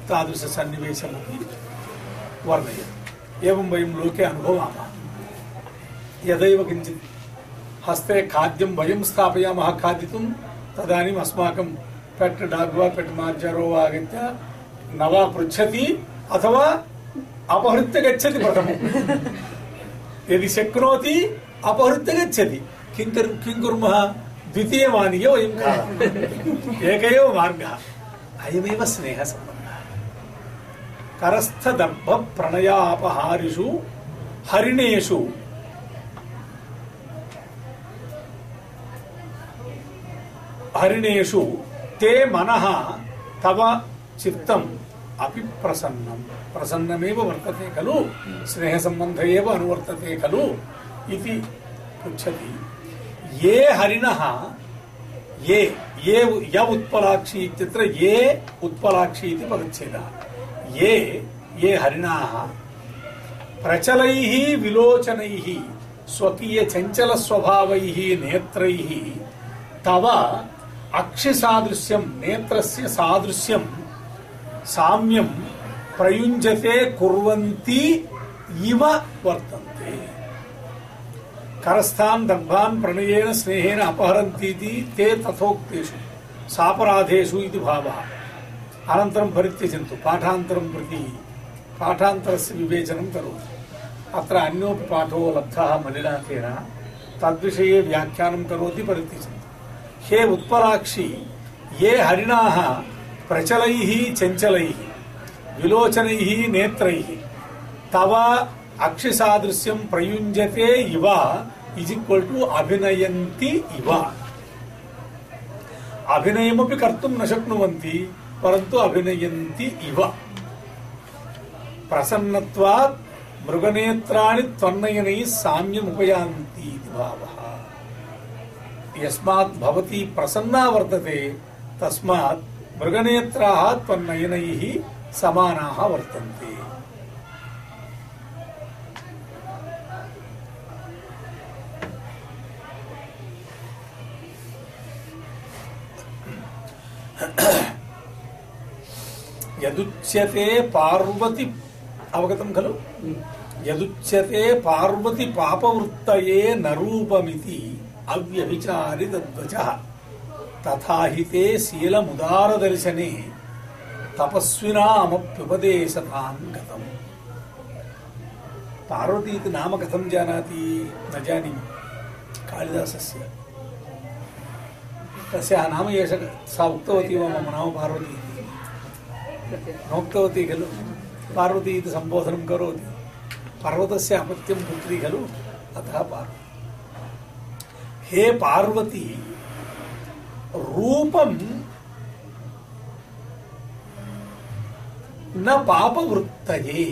Speaker 1: तादृशसन्निवेशमपि वर्णयति एवं वयं लोके अनुभवामः। यदैव किञ्चित् हस्ते खाद्यं वयं स्थापयामः खादितुं, तदानीम् अस्माकं पेट् डाग् वा पेट् मार्जारो वा आगत्य न वा पृच्छति अथवा अपहृत्य गच्छति प्रथमम् यदि शक्नोति, अपहृत्य गच्छति। किं किं कुर्मः? द्वितीयमानीय वयं खादामः। एक एव मार्गः। अयमेव स्नेहसम्बन्धः। కరస్థదర్భ ప్రణయాపహారిషు హరిణేషు. హరిణేషు తే మనః తవ చిత్తం అపి ప్రసన్నం. ప్రసన్నమేవ వర్తతే ఖలు? స్నేహ సంబంధ ఏవ అనువర్తతే ఖలు? ఇది పుచ్చతి. ఏ హరిణః ఏ ఏ య ఉత్పలాక్షి ఇత్యత్ర ఏ ఉత్పలాక్షి ఇది పదచ్ఛేదः. ये ये हरिणाः प्रचलैः विलोचनैः स्वकीयचञ्चलस्वभावैः नेत्रैः, तव अक्षिसादृश्यं, नेत्रस्य सादृश्यं, साम्यं प्रयुञ्जते, कुर्वन्ति, इव वर्तन्ते। करस्थान् दर्भान् प्रणयेन, स्नेहेन अपहरन्तीति, ते तथोक्तेषु, सापराधेषु इति भावः। అనంతరం పరిత్యజంతు పాఠాంతరం ప్రతి పాఠాంతరస్య వివేచనం కరోతు. అత్ర అన్యోపి పాఠో లబ్ధ మలినాథేన తద్విషయే వ్యాఖ్యానం కరోతి పరిత్యజంతు హే ఉత్పలాక్షి ఏ హరిణా ప్రచలై చంచలై విలోచనై నేత్రై తవ అక్షి సాదృశ్యం ప్రయుంజతే ఇవ ఇజ్ ఈక్వల్ టు అభినయంతి ఇవ. అభినయమపి కర్తుం న परन्तु अभिनयन्ति इव। प्रसन्नत्वात् मृगनेत्राणि त्वन्नयनैः साम्यमुपयान्ति इति भावः। यस्मात् भवती प्रसन्ना वर्तते, तस्मात् मृगनेत्राः त्वन्नयनैः समानाः वर्तन्ते। यदुच्यते ಯದುಚ್ಯತೆ ಪಾರ್ವತಿ ಅವಗತಂ ಖಲು? ಯದುಚ್ಯತೆ ಪಾರ್ವತಿ ಪಾಪವೃತ್ತಯೇ ನರೂಪಮಿತಿ ಅವ್ಯಭಿಚಾರಿ ತದ್ವಚ ತಥಾಹಿತೆ ದರ್ಶನೆ ತಪಸ್ವಿನಾಮಪ್ಯುಪದೇಶತಾನ್ ಗತಂ. ಪಾರ್ವತಿ ಇದು ನಾಮ ಕಥಂ ಜಾನಾತಿ ನ ಜಾನಿ ಕಾಳಿದಾಸಸ್ಯ. ತಸ್ಯಾಹ ನಾಮ ಏಷ ಸಾ ಉಕ್ತವತಿ ವಾ ಮಮ, ನಾಮ ಪಾರ್ವತಿ. नाम पार्वती इति नोक्तवती खलु पार्वती इति सम्बोधनं करोति पर्वतस्य अपत्यं पुत्री खलु अतः पार्वती हे पार्वती रूपं न पापवृत्तये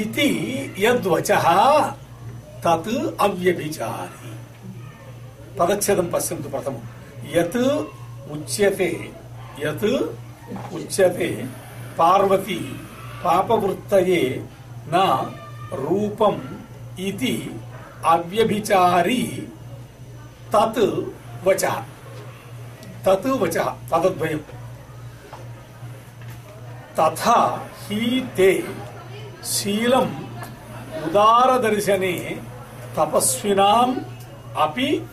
Speaker 1: इति यद्वचः तत् अव्यभिचारी पदच्छेदं पश्यन्तु प्रथमं यत् उच्यते यत् उच्यते, पार्वती पापवृत्तये न रूपम् इति अव्यभिचारी तत् वचः। तत् वचः पदद्वयम् तथा हि ते शीलम् उदारदर्शने तपस्विनाम् अपि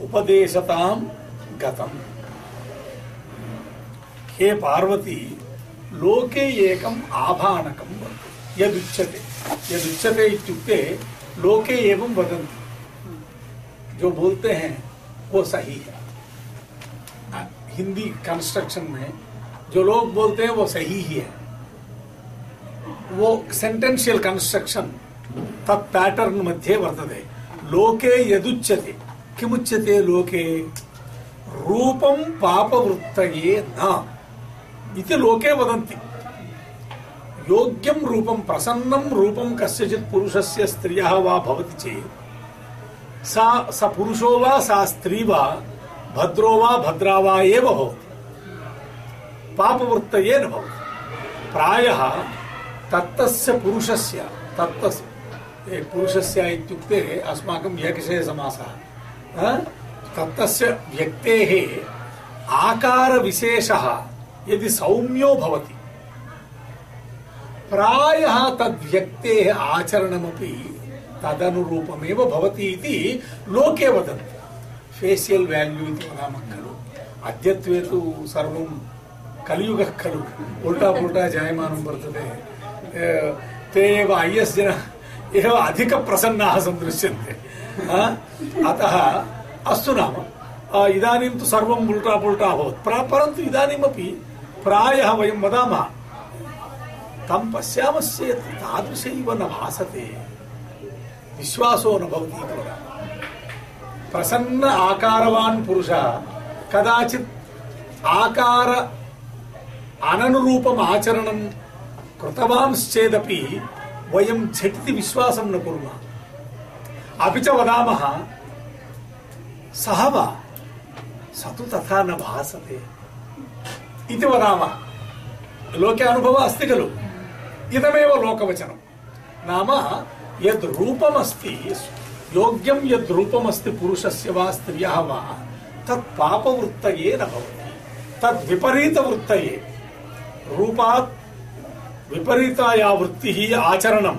Speaker 1: उपदेशतां गतम्। हे पार्वती, लोके एकम् आभानकं वर्तते यदुच्यते। यदुच्यते इत्युक्ते, लोके एवं वदन्ति। जो बोलते हैं, वो सही है। हिंदी कंस्ट्रक्शन में, जो लोग बोलते हैं, वो सही ही है। वो सेंटेंशियल कंस्ट्रक्शन तत् पैटर्न मध्ये वर्तते। लोके यदुच्यते। किमुच्यते लोके? रूपं पापवृत्तये न। इति लोके वदन्ति। योग्यं रूपं, प्रसन्नं रूपं कस्यचित् पुरुषस्य स्त्रियः वा भवति चेत्, सा, स पुरुषो वा, सा स्त्री वा, भद्रो वा, भद्रा वा एव भवति। पापवृत्तये न भवति। प्रायः तत्तस्य पुरुषस्य तत्तस्य पुरुषस्य इत्युक्ते अस्माकम् एकशयसमासः हा? तत्तस्य व्यक्तेः आकारविशेषः यदि सौम्यो भवति। प्रायः तद्व्यक्तेः आचरणमपि तदनुरूपमेव भवति इति लोके वदन्ति। फेशियल् वाल्यू इति वदामः खलु। अद्यत्वे तु सर्वं कलियुगः खलु। उल्टा पुल्टा जायमानं वर्तते। ते एव ऐ एस् जनाः, एव अधिकप्रसन्नाः सन्दृश्यन्ते। अतः अस्तु नाम। इदानीं तु सर्वम् उल्टा पुल्टा अभवत्। परन्तु इदानीमपि प्रायः वयं वदामः तं पश्यामश्चेत् तादृशैव न भासते विश्वासो न भवति इति वदामः प्रसन्न आकारवान् पुरुषः कदाचित् आकार अननुरूपम् आचरणं कृतवांश्चेदपि वयं झटिति विश्वासं न कुर्मः अपि च वदामः सः वा स तु तथा न भासते इति वदामः लोके अनुभवः अस्ति खलु? इदमेव लोकवचनं। नाम यद् रूपमस्ति, योग्यं यद् रूपमस्ति पुरुषस्य वा स्त्रियः वा, तत् पापवृत्तये न भवति। तद् विपरीतवृत्तये। रूपात् विपरीताया वृत्तिः आचरणं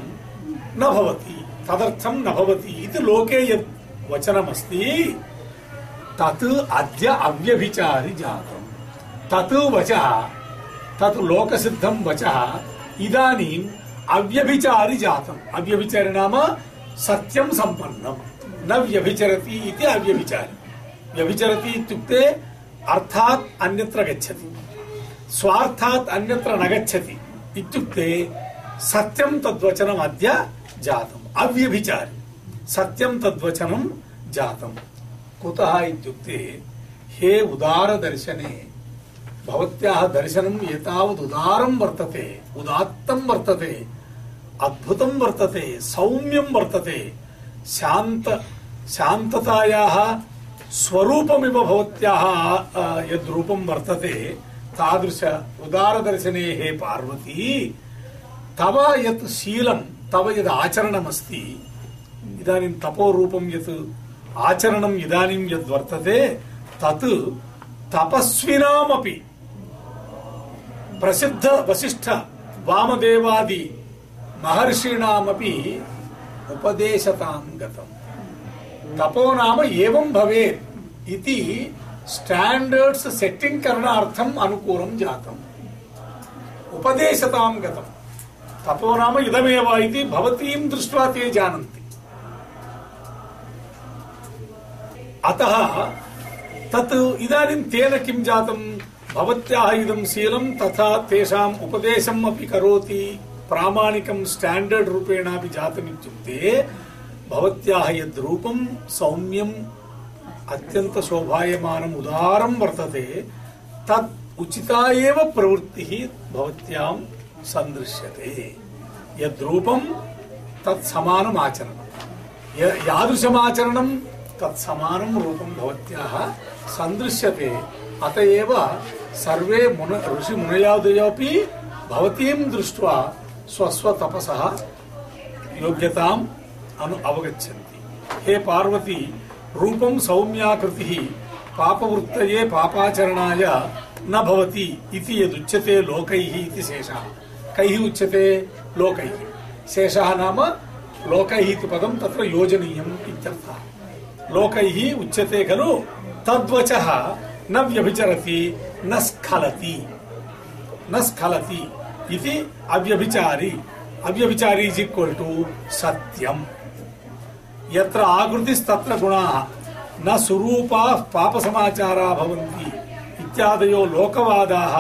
Speaker 1: न भवति, तदर्थं न भवति इति लोके यत् वचनमस्ति, तत् अद्य अव्यभिचारि जातम् तत् वचः, तत् लोकसिद्धं वचः इदानीम् अव्यभिचारि जातम्। अव्यभिचारि नाम सत्यं सम्पन्नं न व्यभिचरति इति अव्यभिचारि। व्यभिचरति इत्युक्ते अर्थात् अन्यत्र गच्छति। स्वार्थात् अन्यत्र न गच्छति। इत्युक्ते सत्यं तद्वचनम् अद्य जातम्। अव्यभिचारि। सत्यं तद्वचनं जातम्। कुतः इत्युक्ते हे उदारदर्शने ಭವತ್ಯಾಹ ದರ್ಶನಂ ಏತಾವದ್ ಉದಾರಂ ವರ್ತತೆ ಉದಾತ್ತಂ ವರ್ತತೆ ಅದ್ಭುತಂ ವರ್ತತೆ ಸೌಮ್ಯಂ ವರ್ತತೆ ಶಾಂತ ಶಾಂತತಾಯಾಹ ಸ್ವರೂಪಮಿವ ಭವತ್ಯಾಹ ಯದ್ರೂಪಂ ವರ್ತತೆ ತಾದೃಶ ಉದಾರದರ್ಶನೇ ಹೇ ಪಾರ್ವತಿ ತವ ಯತ್ ಶೀಲಂ ತವ ಯದ್ ಆಚರಣಮಸ್ತಿ ಇದಾನಿಂ ತಪೋರೂಪಂ ಯತ್ ಆಚರಣಂ ಇದಾನಿಂ ಯದ್ ವರ್ತತೆ ತತ್ ತಪಸ್ವಿನಾಮಪಿ ప్రసిద్ధ వశిష్ఠ వామదేవాది మహర్షీణామపి ఉపదేశతాంగతం తపో నామ ఏం భవే ఇది స్టాండర్డ్స్ సెట్టింగ్ కరణార్థం అనుకూలం జాతం. ఉపదేశతాం గతం. తపోనామ ఇదమేవ ఇది భవతీం దృష్ట్వా తే జానంతి. అత తత్ ఇదానీం తేన కిం జాతం? भवत्याः इदं तथा तेषाम् उपदेशम् अपि करोति। प्रामाणिकं स्टाण्डर्ड् रूपेणापि जातम् इत्युक्ते भवत्याः यद् रूपं सौम्यम् अत्यन्तशोभायमानम् उदारं वर्तते। तत् उचिता एव प्रवृत्तिः भवत्यां सन्दृश्यते। यद्रूपं तत् समानम् आचरणम्। य- यादृशमाचरणं तत्समानं रूपं भवत्याः सन्दृश्यते। अत एव सर्वे मुन ऋषिमुनयादयोपि भवतीं दृष्ट्वा स्वस्वतपसः योग्यताम् अनु अवगच्छन्ति। हे पार्वती, रूपं सौम्याकृतिः पापवृत्तये पापाचरणाय न भवति इति यदुच्यते लोकैः इति शेषः। कैः उच्यते? लोकैः। शेषः नाम लोकैः इति पदं तत्र योजनीयम् इत्यर्थः। लोकैः उच्यते खलु तद्वचः न व्यभिचरति न स्खलति न स्खलति इति अव्यभिचारी अव्यभिचारी इज इक्वल टू सत्यम यत्र आकृतिस्तत्र गुणाः न स्वरूपाः पापसमाचारा भवन्ति इत्यादयो लोकवादाः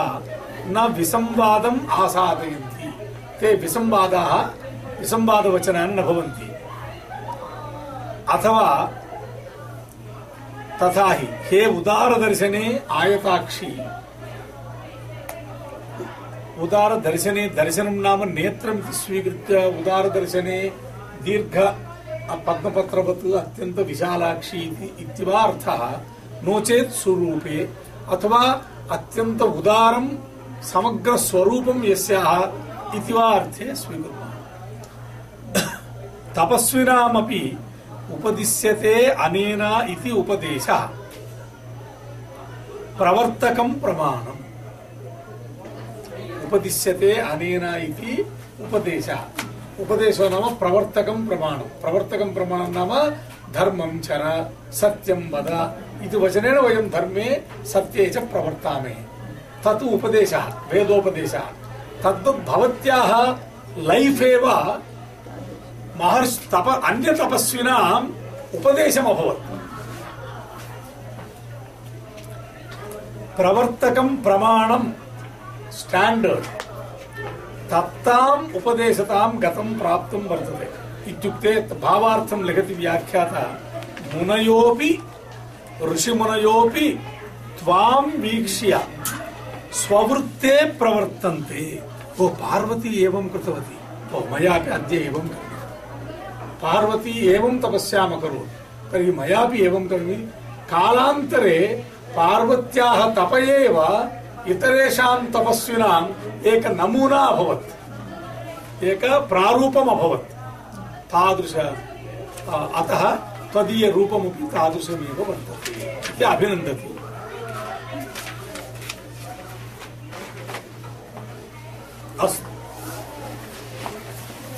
Speaker 1: न विसंवादम् आसादयन्ति ते विसंवादाः विसंवादवचनानि न भवन्ति अथवा तथा हि। हे उदारदर्शने आयताक्षी। उदार दर्शने दर्शनं नाम नेत्रम् इति स्वीकृत्य उदार दर्शने दीर्घ पद्मपत्रवत् अत्यन्त विशालाक्षी इति इति वा अर्थः। नो अथवा अत्यन्त उदारं समग्र स्वरूपं यस्याः इति अर्थे स्वीकुर्मः। तपस्विनामपि उपदिश्यते अनेन इति उपदेशः। प्रवर्तकं प्रमाणम्। उपदिश्यते अनेन इति उपदेशः। उपदेशो नाम प्रवर्तकं प्रमाणं प्रवर्तकं प्रमाणं नाम धर्मं चर सत्यं वद। इति वचनेन वयं धर्मे सत्ये च प्रवर्तामहे। तत् उपदेशः, वेदोपदेशः। तद्वत् भवत्याः लैफ् एव మహర్షి తప అన్య తపస్విన ఉపదేశం అభవత్ ప్రవర్తకం ప్రమాణం స్టాండర్డ్. తప్తాం ఉపదేశతాం గతం ప్రాప్తం వర్తతే. ఇత్యుక్తే భావార్థం లిఖతి వ్యాఖ్యాత మునయోపి ఋషిమునయోపి త్వాం వీక్ష్య. స్వవృత్తే ప్రవర్తంతే. ఓ పార్వతి ఏవం కృతవతి? ఓ మయాపి అద్య ఏవం కృతవతి? पार्वती एवं तपस्याम् अकरोत् तर्हि मयापि एवं करोमि। कालान्तरे पार्वत्याः तप इतरेषां तपस्विनाम् एक नमूना अभवत्। एक प्रारूपम् अभवत्। तादृश अतः त्वदीयरूपमपि तादृशमेव वर्तते इति अभिनन्दति। अस्तु।